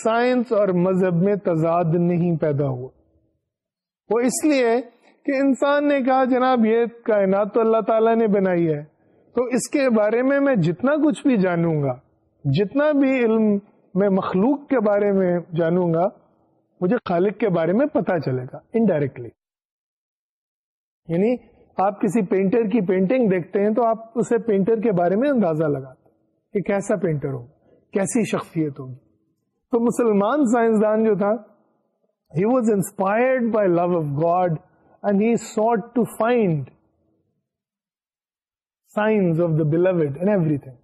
سائنس اور مذہب میں تضاد نہیں پیدا ہوا۔ وہ اس لیے کہ انسان نے کہا، جناب، یہ کائنات تو اللہ تعالیٰ نے بنائی ہے، تو اس کے بارے میں میں جتنا کچھ بھی جانوں گا، جتنا بھی علم میں مخلوق کے بارے میں جانوں گا مجھے خالق کے بارے میں پتا چلے گا انڈائریکٹلی یعنی آپ کسی پینٹر کی پینٹنگ دیکھتے ہیں تو آپ اسے پینٹر کے بارے میں اندازہ لگاتے کہ کیسا پینٹر ہوگا، کیسی شخصیت ہوگی۔ تو مسلمان سائنسدان جو تھا he was inspired by love of God and he sought to find science of the beloved and everything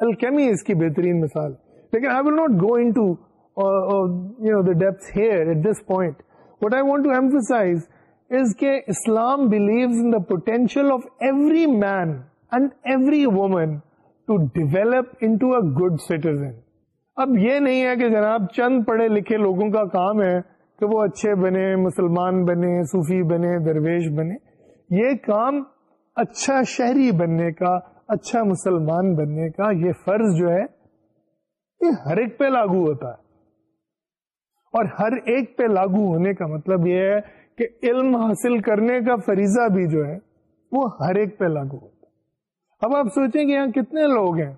alchemy اس کی بہترین مثال۔ لیکن I will not go into you know the depths here at this point what I want to emphasize is کہ اسلام believes in the potential of every man and every woman to develop into a good citizen. اب یہ نہیں ہے کہ جناب چند پڑھے لکھے لوگوں کا کام ہے کہ وہ اچھے بنے، مسلمان بنے، صوفی بنے، درویش بنے یہ کام اچھا شہری بننے کا اچھا مسلمان بننے کا یہ فرض جو ہے، یہ ہر ایک پہ لاگو ہوتا ہے اور ہر ایک پہ لاگو ہونے کا مطلب یہ ہے کہ علم حاصل کرنے کا فریضہ بھی جو ہے وہ ہر ایک پہ لاگو ہوتا اب آپ سوچیں کہ یہاں کتنے لوگ ہیں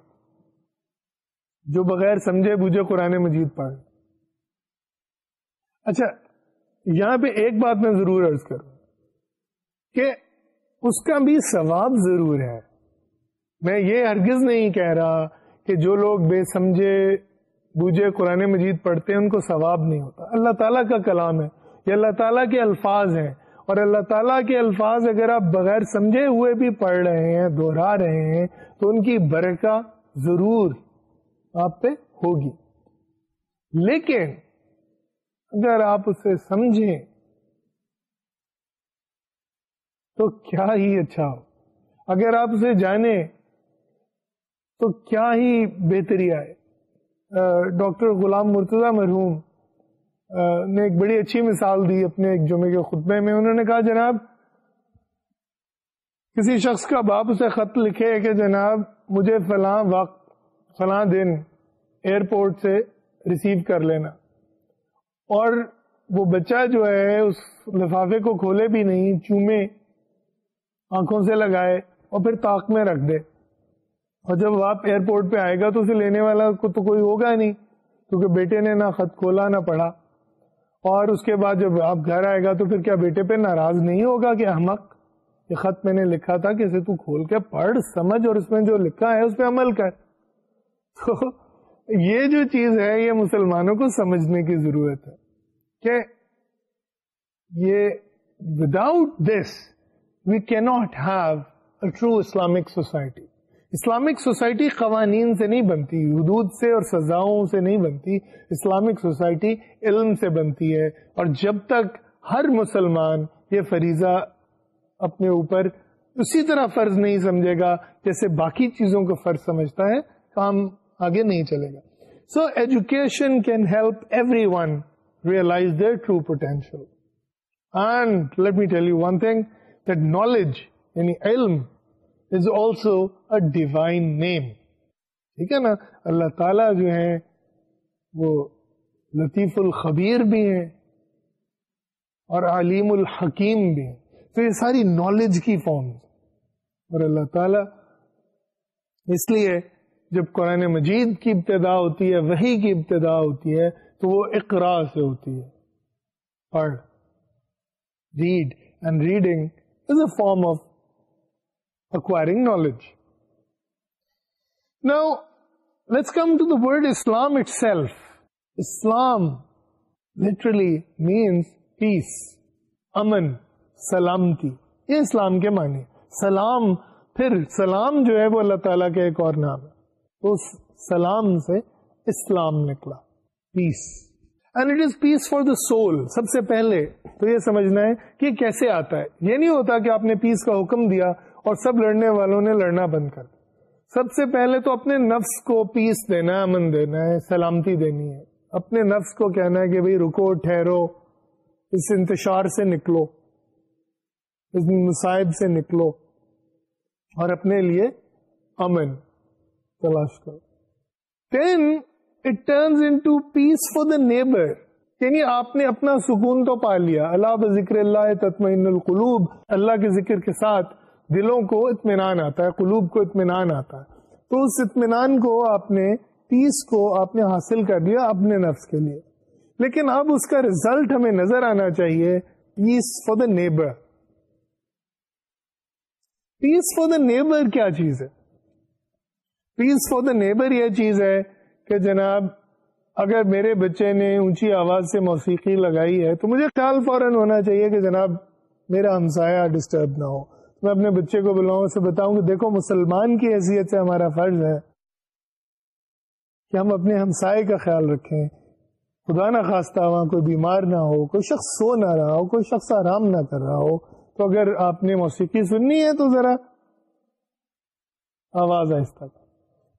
جو بغیر سمجھے بوجھے قرآن مجید پڑھ اچھا یہاں پہ ایک بات میں ضرور عرض کروں کہ اس کا بھی ثواب ضرور ہے۔ میں یہ ہرگز نہیں کہہ رہا کہ جو لوگ بے سمجھے بوجھے قرآن مجید پڑھتے ہیں، ان کو ثواب نہیں ہوتا۔ اللہ تعالیٰ کا کلام ہے، یہ اللہ تعالیٰ کے الفاظ ہیں۔ اور اللہ تعالیٰ کے الفاظ اگر آپ بغیر سمجھے ہوئے بھی پڑھ رہے ہیں دوہرا رہے ہیں، تو ان کی برکہ ضرور آپ پہ ہوگی۔ لیکن اگر آپ اسے سمجھیں، تو کیا ہی اچھا ہو۔ اگر آپ اسے جانیں، تو کیا ہی بہتری آئے۔ ڈاکٹر غلام مرتضی مرحوم نے ایک بڑی اچھی مثال دی اپنے ایک جمعے کے خطبے میں۔ انہوں نے کہا، جناب، کسی شخص کا باپ اسے خط لکھے کہ جناب، مجھے فلاں وقت، فلاں دن ایئرپورٹ سے ریسیو کر لینا۔ اور وہ بچہ جو ہے، اس لفافے کو کھولے بھی نہیں، چومے، آنکھوں سے لگائے اور پھر تاک میں رکھ دے۔ اور جب آپ ایئرپورٹ پہ آئے گا تو اسے لینے والا کو تو کوئی ہوگا نہیں، کیونکہ بیٹے نے نہ خط کھولا نہ پڑھا۔ اور اس کے بعد جب آپ گھر آئے گا تو پھر کیا بیٹے پہ ناراض نہیں ہوگا کہ احمق یہ خط میں نے لکھا تھا کہ اسے تو کھول کے پڑھ، سمجھ، اور اس میں جو لکھا ہے اس پہ عمل کر۔ تو یہ جو چیز ہے، یہ مسلمانوں کو سمجھنے کی ضرورت ہے کہ یہ without this we can not have a true Islamic society Islamic society قوانین سے نہیں بنتی، حدود سے اور سزاؤں سے نہیں بنتی، اسلامک سوسائٹی علم سے بنتی ہے۔ اور جب تک ہر مسلمان یہ فریضہ اپنے اوپر اسی طرح فرض نہیں سمجھے گا جیسے باقی چیزوں کو فرض سمجھتا ہے، کام آگے نہیں چلے گا۔ So education can help everyone realize their true potential and let me tell you one thing that knowledge یعنی علم از آلسو اے ڈیوائن نیم ٹھیک ہے نا؟ اللہ تعالی جو ہے، وہ لطیف الخبیر بھی ہیں اور علیم الحکیم بھی ہیں۔ تو یہ ساری نالج کی فارم اور اللہ تعالی اس لیے جب قرآن مجید کی ابتدا ہوتی ہے وہی کی ابتدا ہوتی ہے، تو وہ اقرا سے ہوتی ہے۔ پڑھ read and reading is a form of acquiring knowledge now let's come to the word Islam itself Islam literally means peace امن سلامتی یہ اسلام کے معنی سلام پھر سلام جو ہے وہ اللہ تعالیٰ کا ایک اور نام ہے تو اس سلام سے اسلام نکلا peace and it is peace for the soul سب سے پہلے تو یہ سمجھنا ہے کہ کیسے آتا ہے یہ نہیں ہوتا کہ آپ نے پیس کا حکم دیا اور سب لڑنے والوں نے لڑنا بند کر سب سے پہلے تو اپنے نفس کو پیس دینا ہے، امن دینا ہے، سلامتی دینی ہے۔ اپنے نفس کو کہنا ہے کہ بھائی رکو، ٹھہرو، اس انتشار سے نکلو، اس مصائب سے نکلو اور اپنے لیے امن، تلاش کرو۔ Then it turns into peace for the neighbour یعنی آپ نے اپنا سکون تو پا لیا۔ اللہ بذکر اللہ تطمئن القلوب، اللہ کے ذکر کے ساتھ دلوں کو اطمینان آتا ہے، قلوب کو اطمینان آتا ہے۔ تو اس اطمینان کو آپ نے پیس کو آپ نے حاصل کر لیا اپنے نفس کے لیے۔ لیکن اب اس کا ریزلٹ ہمیں نظر آنا چاہیے peace for the neighbour peace for the neighbour کیا چیز ہے؟ پیس فار دا نیبر یہ چیز ہے کہ جناب، اگر میرے بچے نے اونچی آواز سے موسیقی لگائی ہے تو مجھے خیال فوراً ہونا چاہیے کہ جناب، میرا ہمسایا ڈسٹرب نہ ہو۔ میں اپنے بچے کو بلاؤں سے بتاؤں کہ دیکھو، مسلمان کی حیثیت سے ہمارا فرض ہے کہ ہم اپنے ہمسائے کا خیال رکھیں۔ خدا نہ خواستہ وہاں کوئی بیمار نہ ہو، کوئی شخص سو نہ رہا ہو، کوئی شخص آرام نہ کر رہا ہو۔ تو اگر آپ نے موسیقی سننی ہے تو ذرا آواز آہستہ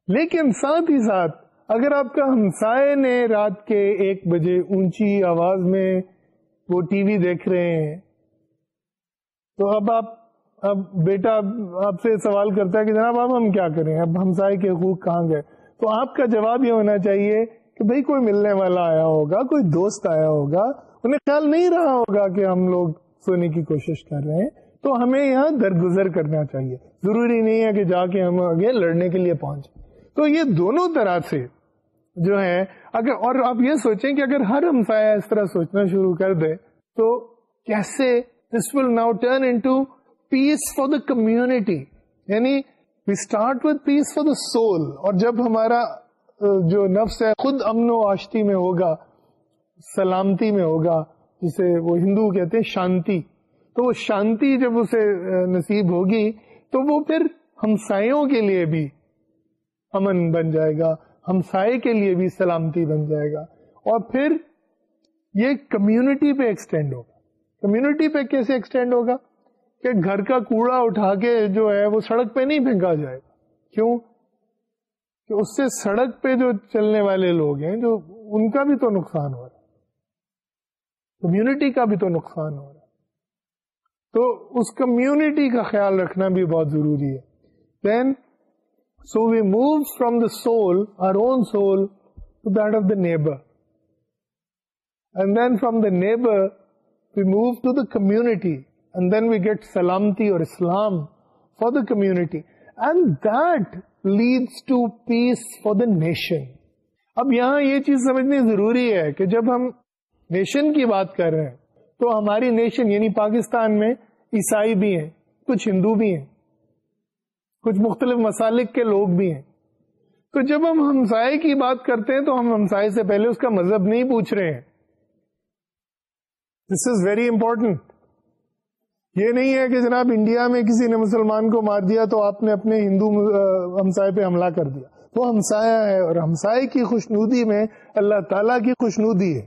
لیکن ساتھ ہی ساتھ اگر آپ کا ہمسائے نے رات کے ایک بجے اونچی آواز میں وہ ٹی وی دیکھ رہے ہیں، تو اب آپ اب بیٹا آپ سے سوال کرتا ہے کہ جناب اب ہم کیا کریں؟ اب ہمسائے کے حقوق کہاں گئے؟ تو آپ کا جواب یہ ہونا چاہیے کہ بھائی کوئی ملنے والا آیا ہوگا، کوئی دوست آیا ہوگا، انہیں خیال نہیں رہا ہوگا کہ ہم لوگ سونے کی کوشش کر رہے ہیں، تو ہمیں یہاں درگزر کرنا چاہیے۔ ضروری نہیں ہے کہ جا کے ہم آگے لڑنے کے لیے پہنچے تو یہ دونوں طرح سے جو ہے اگر اور آپ یہ سوچیں کہ اگر ہر ہمسایہ اس طرح سوچنا شروع کر دے، تو کیسے this will now turn into peace for the community یعنی we start with peace for the soul اور جب ہمارا جو نفس ہے، خود امن و آشتی میں ہوگا، سلامتی میں ہوگا، جسے وہ ہندو کہتے ہیں، شانتی. تو وہ شانتی جب اسے نصیب ہوگی، تو وہ پھر ہمسایوں کے لیے بھی امن بن جائے گا ہمسائے کے لیے بھی سلامتی بن جائے گا. اور پھر یہ کمیونٹی پہ ایکسٹینڈ ہوگا. کمیونٹی پہ کیسے ایکسٹینڈ ہوگا؟ کہ گھر کا کوڑا اٹھا کے جو ہے وہ سڑک پہ نہیں پھینکا جائے۔ کیوں؟ کہ اس سے سڑک پہ جو چلنے والے لوگ ہیں جو ان کا بھی تو نقصان ہو رہا ہے۔ کمیونٹی کا بھی تو نقصان ہو رہا ہے۔ تو اس کمیونٹی کا خیال رکھنا بھی بہت ضروری ہے۔ Then so we move from the soul or own soul to that of the neighbour and then from the neighbour we move to the community and then we get سلامتی اور Islam for the community and that leads to peace for the nation اب یہاں یہ چیز سمجھنی ضروری ہے کہ جب ہم نیشن کی بات کر رہے ہیں، تو ہماری نیشن یعنی پاکستان میں عیسائی بھی ہیں، کچھ ہندو بھی ہیں، کچھ مختلف مسالک کے لوگ بھی ہیں۔ تو جب ہم ہمسائے کی بات کرتے ہیں، تو ہم ہمسائے سے پہلے اس کا مذہب نہیں پوچھ رہے ہیں۔ دس از ویری امپورٹنٹ یہ نہیں ہے کہ جناب انڈیا میں کسی نے مسلمان کو مار دیا تو آپ نے اپنے ہندو ہمسائے پہ حملہ کر دیا۔ وہ ہمسایا ہے اور ہمسائے کی خوشنودی میں اللہ تعالیٰ کی خوشنودی ہے۔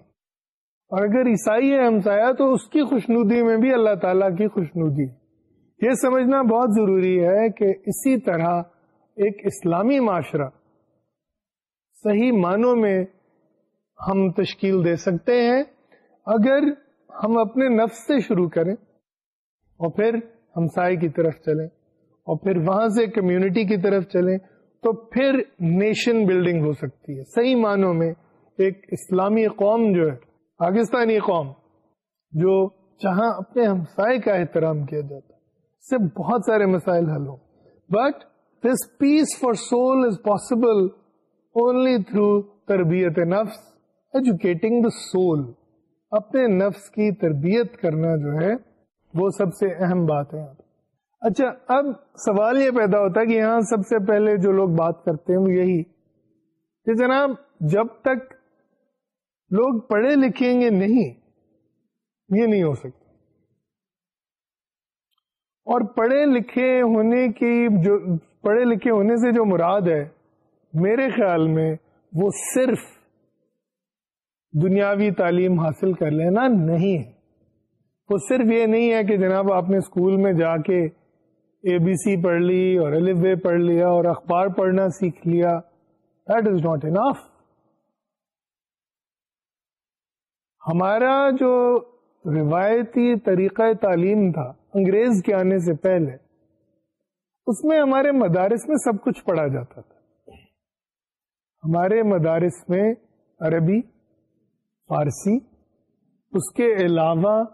اور اگر عیسائی ہے ہمسایا تو اس کی خوشنودی میں بھی اللہ تعالیٰ کی خوشنودی۔ یہ سمجھنا بہت ضروری ہے کہ اسی طرح ایک اسلامی معاشرہ صحیح معنوں میں ہم تشکیل دے سکتے ہیں۔ اگر ہم اپنے نفس سے شروع کریں اور پھر ہمسائے کی طرف چلیں اور پھر وہاں سے کمیونٹی کی طرف چلیں تو پھر نیشن بلڈنگ ہو سکتی ہے۔ صحیح معنوں میں ایک اسلامی قوم جو ہے، پاکستانی قوم، جو جہاں اپنے ہمسائے کا احترام کیا جاتا ہے، اس سے بہت سارے مسائل حل ہوں۔ But this peace for soul is possible only through تربیت نفس ایجوکیٹنگ دا سول اپنے نفس کی تربیت کرنا جو ہے وہ سب سے اہم بات ہے اچھا اب سوال یہ پیدا ہوتا ہے کہ یہاں سب سے پہلے جو لوگ بات کرتے ہیں وہ یہی۔ کہ جناب، جب تک لوگ پڑھے لکھیں گے نہیں، یہ نہیں ہو سکتا۔ اور پڑھے لکھے ہونے کی جو، پڑھے لکھے ہونے سے جو مراد ہے، میرے خیال میں وہ صرف دنیاوی تعلیم حاصل کر لینا نہیں ہے۔ وہ صرف یہ نہیں ہے کہ جناب آپ نے اسکول میں جا کے اے بی سی پڑھ لی اور الف اے پڑھ لیا اور اخبار پڑھنا سیکھ لیا دیٹ از ناٹ انف ہمارا جو روایتی طریقہ تعلیم تھا انگریز کے آنے سے پہلے، اس میں ہمارے مدارس میں سب کچھ پڑھا جاتا تھا۔ ہمارے مدارس میں عربی، فارسی، اس کے علاوہ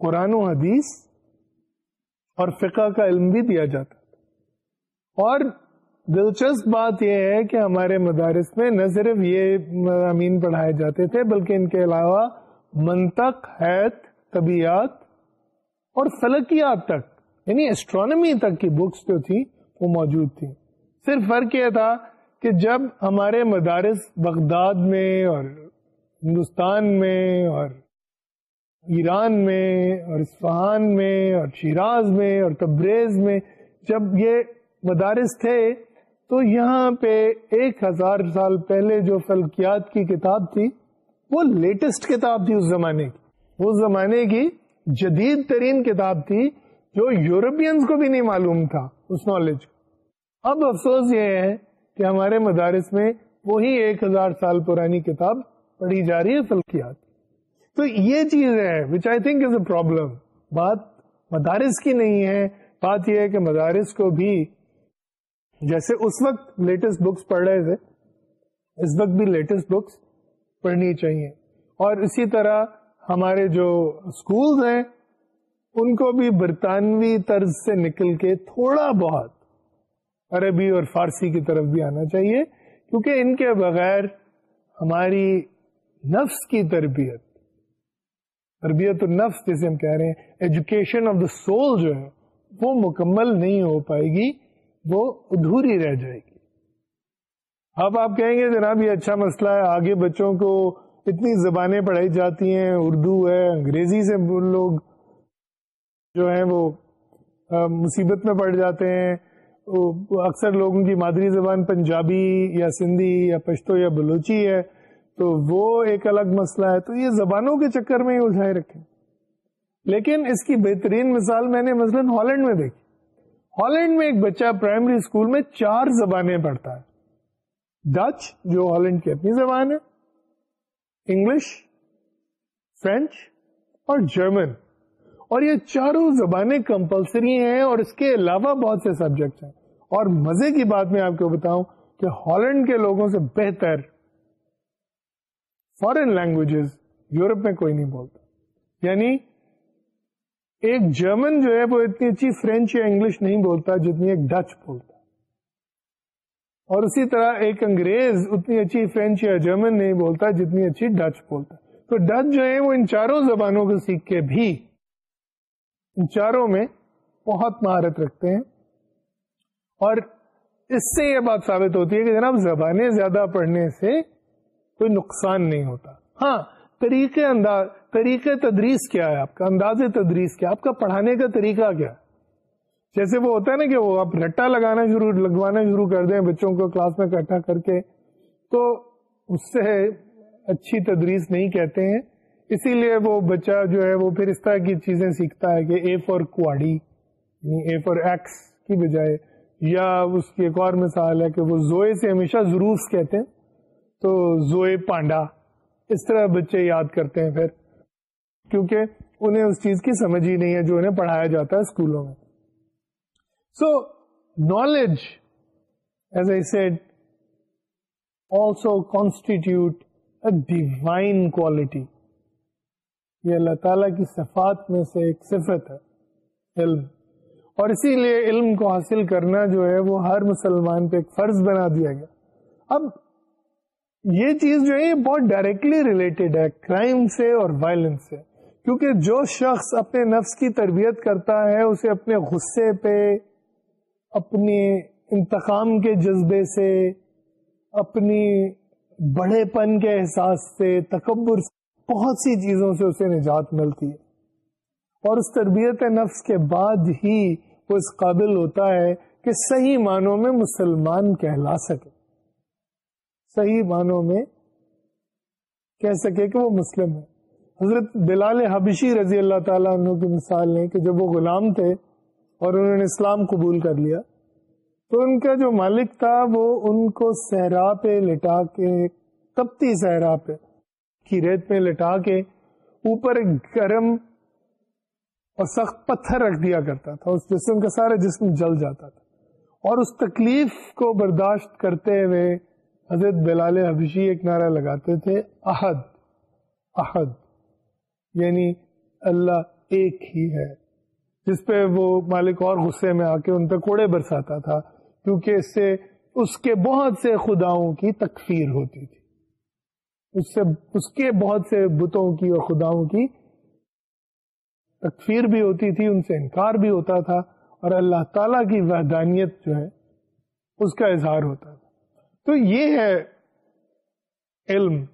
قرآن و حدیث اور فقہ کا علم بھی دیا جاتا تھا۔ اور دلچسپ بات یہ ہے کہ ہمارے مدارس میں نہ صرف یہ مضامین پڑھائے جاتے تھے، بلکہ ان کے علاوہ منطق، حیت، طبیعت اور فلکیات تک یعنی اسٹرانمی تک کی بکس جو تھی وہ موجود تھی صرف فرق یہ تھا کہ جب ہمارے مدارس بغداد میں اور ہندوستان میں اور ایران میں اور اسفہان میں اور شیراز میں اور تبریز میں جب یہ مدارس تھے تو یہاں پہ ایک ہزار سال پہلے جو فلکیات کی کتاب تھی، وہ لیٹسٹ کتاب تھی اس زمانے کی۔ اس زمانے کی جدید ترین کتاب تھی جو یورپینس کو بھی نہیں معلوم تھا، اس نالج اب افسوس یہ ہے کہ ہمارے مدارس میں وہی ایک ہزار سال پرانی کتاب پڑھی جا رہی ہے فلکیات۔ تو یہ چیز ہے وچ I think is a problem بات مدارس کی نہیں ہے، بات یہ ہے کہ مدارس کو بھی جیسے اس وقت لیٹسٹ بکس پڑھ رہے تھے، اس وقت بھی لیٹسٹ بکس پڑھنی چاہیے۔ اور اسی طرح ہمارے جو اسکولز ہیں، ان کو بھی برطانوی طرز سے نکل کے تھوڑا بہت عربی اور فارسی کی طرف بھی آنا چاہیے، کیونکہ ان کے بغیر ہماری نفس کی تربیت تربیت النفس جیسے ہم کہہ رہے ہیں ایجوکیشن آف دا سول جو ہے، وہ مکمل نہیں ہو پائے گی، وہ ادھوری رہ جائے گی۔ اب آپ کہیں گے، جناب، یہ اچھا مسئلہ ہے، آگے بچوں کو اتنی زبانیں پڑھائی جاتی ہیں، اردو ہے، انگریزی سے لوگ جو ہیں وہ مصیبت میں پڑ جاتے ہیں۔ اکثر لوگوں کی مادری زبان پنجابی یا سندھی یا پشتو یا بلوچی ہے۔ تو وہ ایک الگ مسئلہ ہے۔ تو یہ زبانوں کے چکر میں ہی الجھائے رکھے لیکن اس کی بہترین مثال میں نے مثلا ہالینڈ میں دیکھی۔ ہالینڈ میں ایک بچہ پرائمری اسکول میں چار زبانیں پڑھتا ہے۔ ڈچ، جو ہالینڈ کی اپنی زبان ہے۔ انگلش، فرینچ اور جرمن۔ اور یہ چاروں زبانیں کمپلسری ہیں اور اس کے علاوہ بہت سے سبجیکٹ ہیں۔ اور مزے کی بات میں آپ کو بتاؤں کہ ہالینڈ کے لوگوں سے بہتر فارن لینگویجز یورپ میں کوئی نہیں بولتا۔ یعنی ایک جرمن جو ہے وہ اتنی اچھی فرینچ یا انگلش نہیں بولتا جتنی ایک ڈچ بولتا۔ اور اسی طرح ایک انگریز اتنی اچھی فرینچ یا جرمن نہیں بولتا جتنی اچھی ڈچ بولتا۔ تو ڈچ جو ہے وہ ان چاروں زبانوں کو سیکھ کے بھی ان چاروں میں بہت مہارت رکھتے ہیں۔ اور اس سے یہ بات ثابت ہوتی ہے کہ جناب زبانیں زیادہ پڑھنے سے کوئی نقصان نہیں ہوتا۔ ہاں طریقے انداز، طریقے تدریس کیا ہے آپ کا؟ انداز تدریس کیا؟ آپ کا پڑھانے کا طریقہ کیا؟ جیسے وہ ہوتا ہے نا کہ وہ آپ رٹا لگانا شروع، لگوانا شروع کر دیں، بچوں کو کلاس میں اکٹھا کر کے، تو اس سے اچھی تدریس نہیں کہتے ہیں۔ اسی لیے وہ بچہ جو ہے وہ پھر اس طرح کی چیزیں سیکھتا ہے کہ اے فور کوڑی یعنی اے فور ایکس کی بجائے، یا اس کی ایک اور مثال ہے کہ وہ زوئے سے ہمیشہ ضرور کہتے ہیں۔ تو زوئے پانڈا، اس طرح بچے یاد کرتے ہیں پھر، کیونکہ انہیں اس چیز کی سمجھ ہی نہیں ہے جو انہیں پڑھایا جاتا ہے اسکولوں میں۔ So knowledge as a seed also constitute a divine quality یہ اللہ تعالی کی صفات میں سے ایک صفت ہے، علم۔ اور اسی لیے علم کو حاصل کرنا جو ہے، وہ ہر مسلمان پہ ایک فرض بنا دیا گیا۔ اب یہ چیز جو ہے، یہ بہت ڈائریکٹلی ریلیٹڈ ہے کرائم سے اور وائلنس سے۔ کیونکہ جو شخص اپنے نفس کی تربیت کرتا ہے، اسے اپنے غصے پہ اپنے انتقام کے جذبے سے، اپنی بڑے پن کے احساس سے، تکبر سے، بہت سی چیزوں سے اسے نجات ملتی ہے۔ اور اس تربیت نفس کے بعد ہی وہ اس قابل ہوتا ہے کہ صحیح معنوں میں مسلمان کہلا سکے۔ صحیح معنوں میں کہہ سکے کہ وہ مسلم ہے حضرت بلال حبشی رضی اللہ تعالیٰ عنہ کی مثال لیں کہ جب وہ غلام تھے اور انہوں نے اسلام قبول کر لیا، تو ان کا جو مالک تھا وہ ان کو صحرا پہ لٹا کے، تپتی صحرا پہ، کی ریت میں لٹا کے اوپر گرم اور سخت پتھر رکھ دیا کرتا تھا۔ اس جسم کا سارا جسم جل جاتا تھا۔ اور اس تکلیف کو برداشت کرتے ہوئے حضرت بلال حبشی ایک نعرہ لگاتے تھے، احد احد یعنی اللہ ایک ہی ہے، جس پہ وہ مالک اور غصے میں آ کے ان پہ کوڑے برساتا تھا، کیونکہ اس سے، اس کے بہت سے خداؤں کی تکفیر ہوتی تھی۔ اس سے، اس کے بہت سے بتوں کی اور خداؤں کی تکفیر بھی ہوتی تھی، ان سے انکار بھی ہوتا تھا اور اللہ تعالی کی وحدانیت جو ہے، اس کا اظہار ہوتا تھا۔ تو یہ ہے علم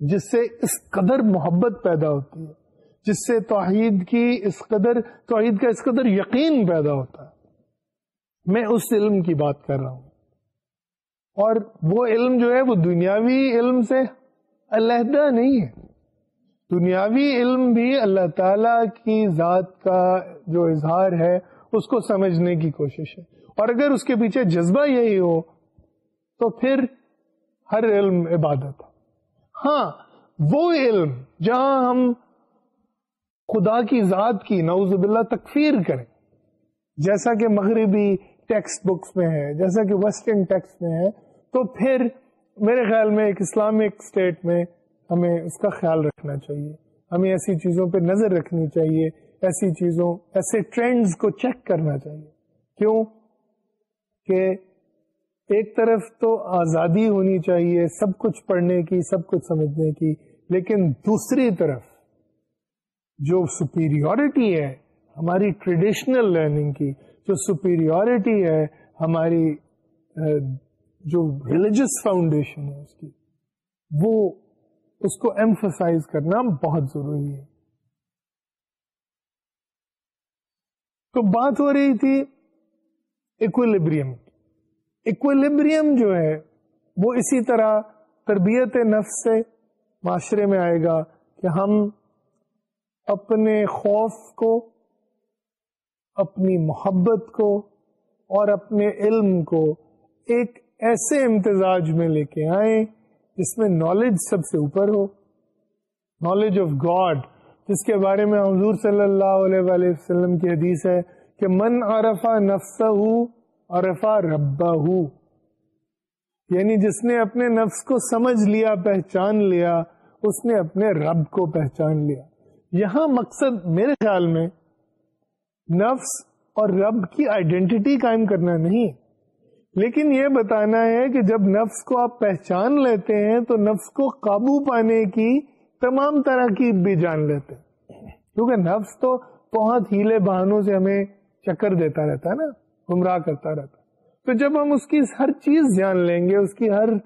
جس سے اس قدر محبت پیدا ہوتی ہے، جس سے توحید کی اس قدر، توحید کا اس قدر یقین پیدا ہوتا ہے۔ میں اس علم کی بات کر رہا ہوں۔ اور وہ علم جو ہے، وہ دنیاوی علم سے علیحدہ نہیں ہے۔ دنیاوی علم بھی اللہ تعالی کی ذات کا جو اظہار ہے، اس کو سمجھنے کی کوشش ہے۔ اور اگر اس کے پیچھے جذبہ یہی ہو تو پھر ہر علم عبادت۔ ہاں وہ علم جہاں ہم خدا کی ذات کی نعوذ باللہ تکفیر کریں۔ جیسا کہ مغربی ٹیکسٹ بکس میں ہے، جیسا کہ ویسٹرن ٹیکسٹ میں ہے، تو پھر میرے خیال میں ایک اسلامک اسٹیٹ میں ہمیں اس کا خیال رکھنا چاہیے۔ ہمیں ایسی چیزوں پہ نظر رکھنی چاہیے، ایسی چیزوں، ایسے ٹرینڈز کو چیک کرنا چاہیے۔ کیوں؟ کہ ایک طرف تو آزادی ہونی چاہیے سب کچھ پڑھنے کی، سب کچھ سمجھنے کی، لیکن دوسری طرف جو سپیریورٹی ہے، ہماری ٹریڈیشنل لرننگ کی، جو سپیریورٹی ہے ہماری جو ریلیجس فاؤنڈیشن ہے اس کی، وہ اس کو ایمفسائز کرنا بہت ضروری ہے۔ تو بات ہو رہی تھی ایکولیبریم اکویلیبریم جو ہے، وہ اسی طرح تربیت نفس سے معاشرے میں آئے گا کہ ہم اپنے خوف کو، اپنی محبت کو اور اپنے علم کو ایک ایسے امتزاج میں لے کے آئیں جس میں نالج سب سے اوپر ہو۔ نالج آف گاڈ جس کے بارے میں حضور صلی اللہ علیہ وسلم کی حدیث ہے کہ من عرفہ نفس عرفا ربا یعنی جس نے اپنے نفس کو سمجھ لیا، پہچان لیا، اس نے اپنے رب کو پہچان لیا۔ یہاں مقصد میرے خیال میں نفس اور رب کی آئیڈینٹی قائم کرنا نہیں لیکن یہ بتانا ہے کہ جب نفس کو آپ پہچان لیتے ہیں، تو نفس کو قابو پانے کی تمام طرح کی بھی جان لیتے ہیں۔ کیونکہ نفس تو بہت ہیلے بہانوں سے ہمیں چکر دیتا رہتا ہے نا۔ گمراہ کرتا رہتا۔ تو جب ہم اس کی ہر چیز جان لیں گے، اس کی ہر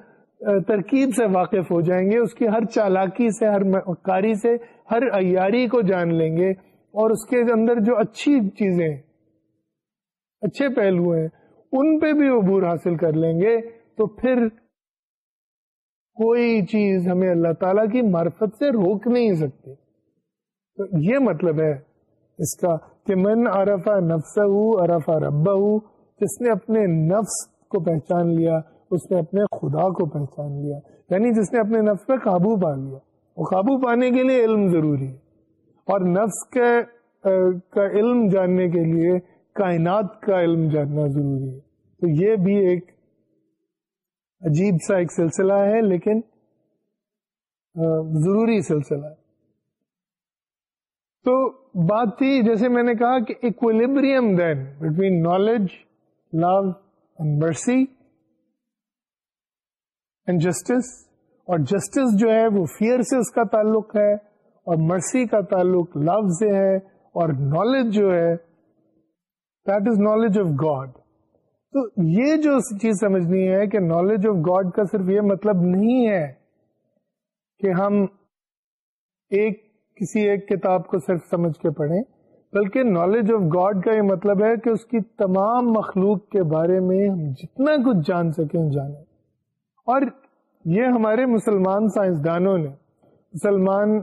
ترکیب سے واقف ہو جائیں گے، اس کی ہر چالاکی سے، ہر کاری سے، ہر ایاری کو جان لیں گے اور اس کے اندر جو اچھی چیزیں، اچھے پہلو ہیں، ان پہ بھی عبور حاصل کر لیں گے، تو پھر کوئی چیز ہمیں اللہ تعالی کی معرفت سے روک نہیں سکتی۔ تو یہ مطلب ہے اس کا کہ من ارفا نفس ارفا ربا جس نے اپنے نفس کو پہچان لیا، اس نے اپنے خدا کو پہچان لیا یعنی جس نے اپنے نفس پہ قابو پا لیا۔ وہ قابو پانے کے لیے علم ضروری ہے۔ اور نفس کے کا علم جاننے کے لیے کائنات کا علم جاننا ضروری ہے۔ تو یہ بھی ایک عجیب سا ایک سلسلہ ہے، لیکن ضروری سلسلہ ہے۔ تو بات تھی، جیسے میں نے کہا کہ equilibrium then between knowledge love and mercy and justice اور جسٹس جو ہے وہ فیئر سے اس کا تعلق ہے، اور مرسی کا تعلق لو سے ہے، اور نالج جو ہے that is knowledge of God تو یہ جو چیز سمجھنی ہے کہ نالج آف گاڈ کا صرف یہ مطلب نہیں ہے کہ ہم ایک کسی ایک کتاب کو صرف سمجھ کے پڑھیں، بلکہ نالج آف گاڈ کا یہ مطلب ہے کہ اس کی تمام مخلوق کے بارے میں ہم جتنا کچھ جان سکیں، جانیں۔ اور یہ ہمارے مسلمان سائنسدانوں نے، مسلمان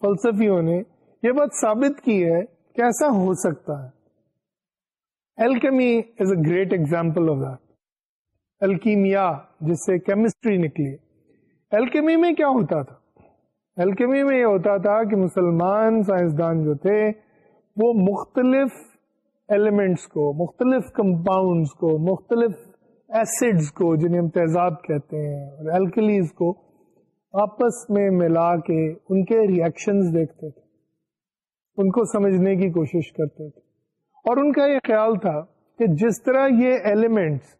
فلسفیوں نے یہ بات ثابت کی ہے کہ ایسا ہو سکتا ہے۔ Alchemy is a great example of that الکیمیا جس سے کیمسٹری نکلی۔ الکیمی میں کیا ہوتا تھا؟ الکیمی میں یہ ہوتا تھا کہ مسلمان سائنسدان جو تھے، وہ مختلف ایلیمنٹس کو، مختلف کمپاؤنڈس کو، مختلف ایسڈس کو، جنہیں ہم تیزاب کہتے ہیں، اور الکلیز کو آپس میں ملا کے ان کے ریئیکشنز دیکھتے تھے۔ ان کو سمجھنے کی کوشش کرتے تھے۔ اور ان کا یہ خیال تھا کہ جس طرح یہ ایلیمنٹس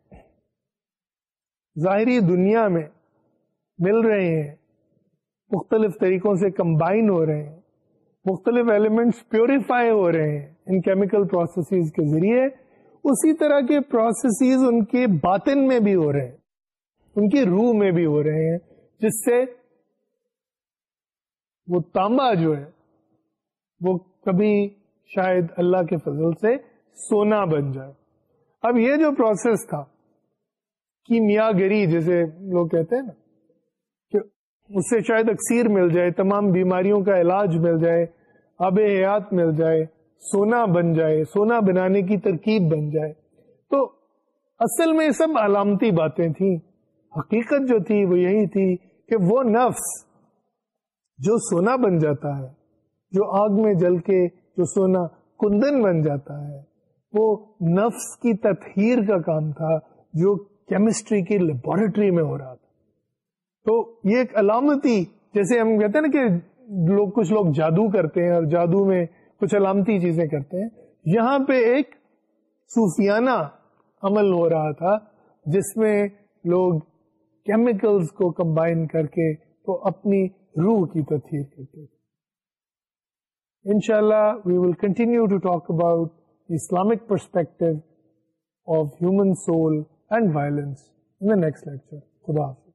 ظاہری دنیا میں مل رہے ہیں مختلف طریقوں سے کمبائن ہو رہے ہیں، مختلف ایلیمنٹس پیوریفائی ہو رہے ہیں ان کیمیکل پروسیسز کے ذریعے۔ اسی طرح کے پروسیسز ان کے باطن میں بھی ہو رہے ہیں، ان کی روح میں بھی ہو رہے ہیں، جس سے وہ تانبا جو ہے، وہ کبھی شاید اللہ کے فضل سے سونا بن جائے۔ اب یہ جو پروسیس تھا کیمیا گری جیسے لوگ کہتے ہیں نا اس سے شاید اکثیر مل جائے، تمام بیماریوں کا علاج مل جائے، آب حیات مل جائے، سونا بن جائے، سونا بنانے کی ترکیب بن جائے۔ تو اصل میں سب علامتی باتیں تھیں۔ حقیقت جو تھی وہ یہی تھی کہ وہ نفس جو سونا بن جاتا ہے، جو آگ میں جل کے جو سونا کندن بن جاتا ہے، وہ نفس کی تطہیر کا کام تھا جو کیمسٹری کی لیبورٹری میں ہو رہا تھا۔ تو یہ ایک علامتی جیسے ہم کہتے ہیں نا کہ لوگ کچھ لوگ جادو کرتے ہیں اور جادو میں کچھ علامتی چیزیں کرتے ہیں۔ یہاں پہ ایک صوفیانہ عمل ہو رہا تھا جس میں لوگ کیمیکلز کو کمبائن کر کے تو اپنی روح کی تطہیر کرتے تھے۔ Inshallah, we will continue to talk about the Islamic perspective of human soul and violence in the next lecture. Khuda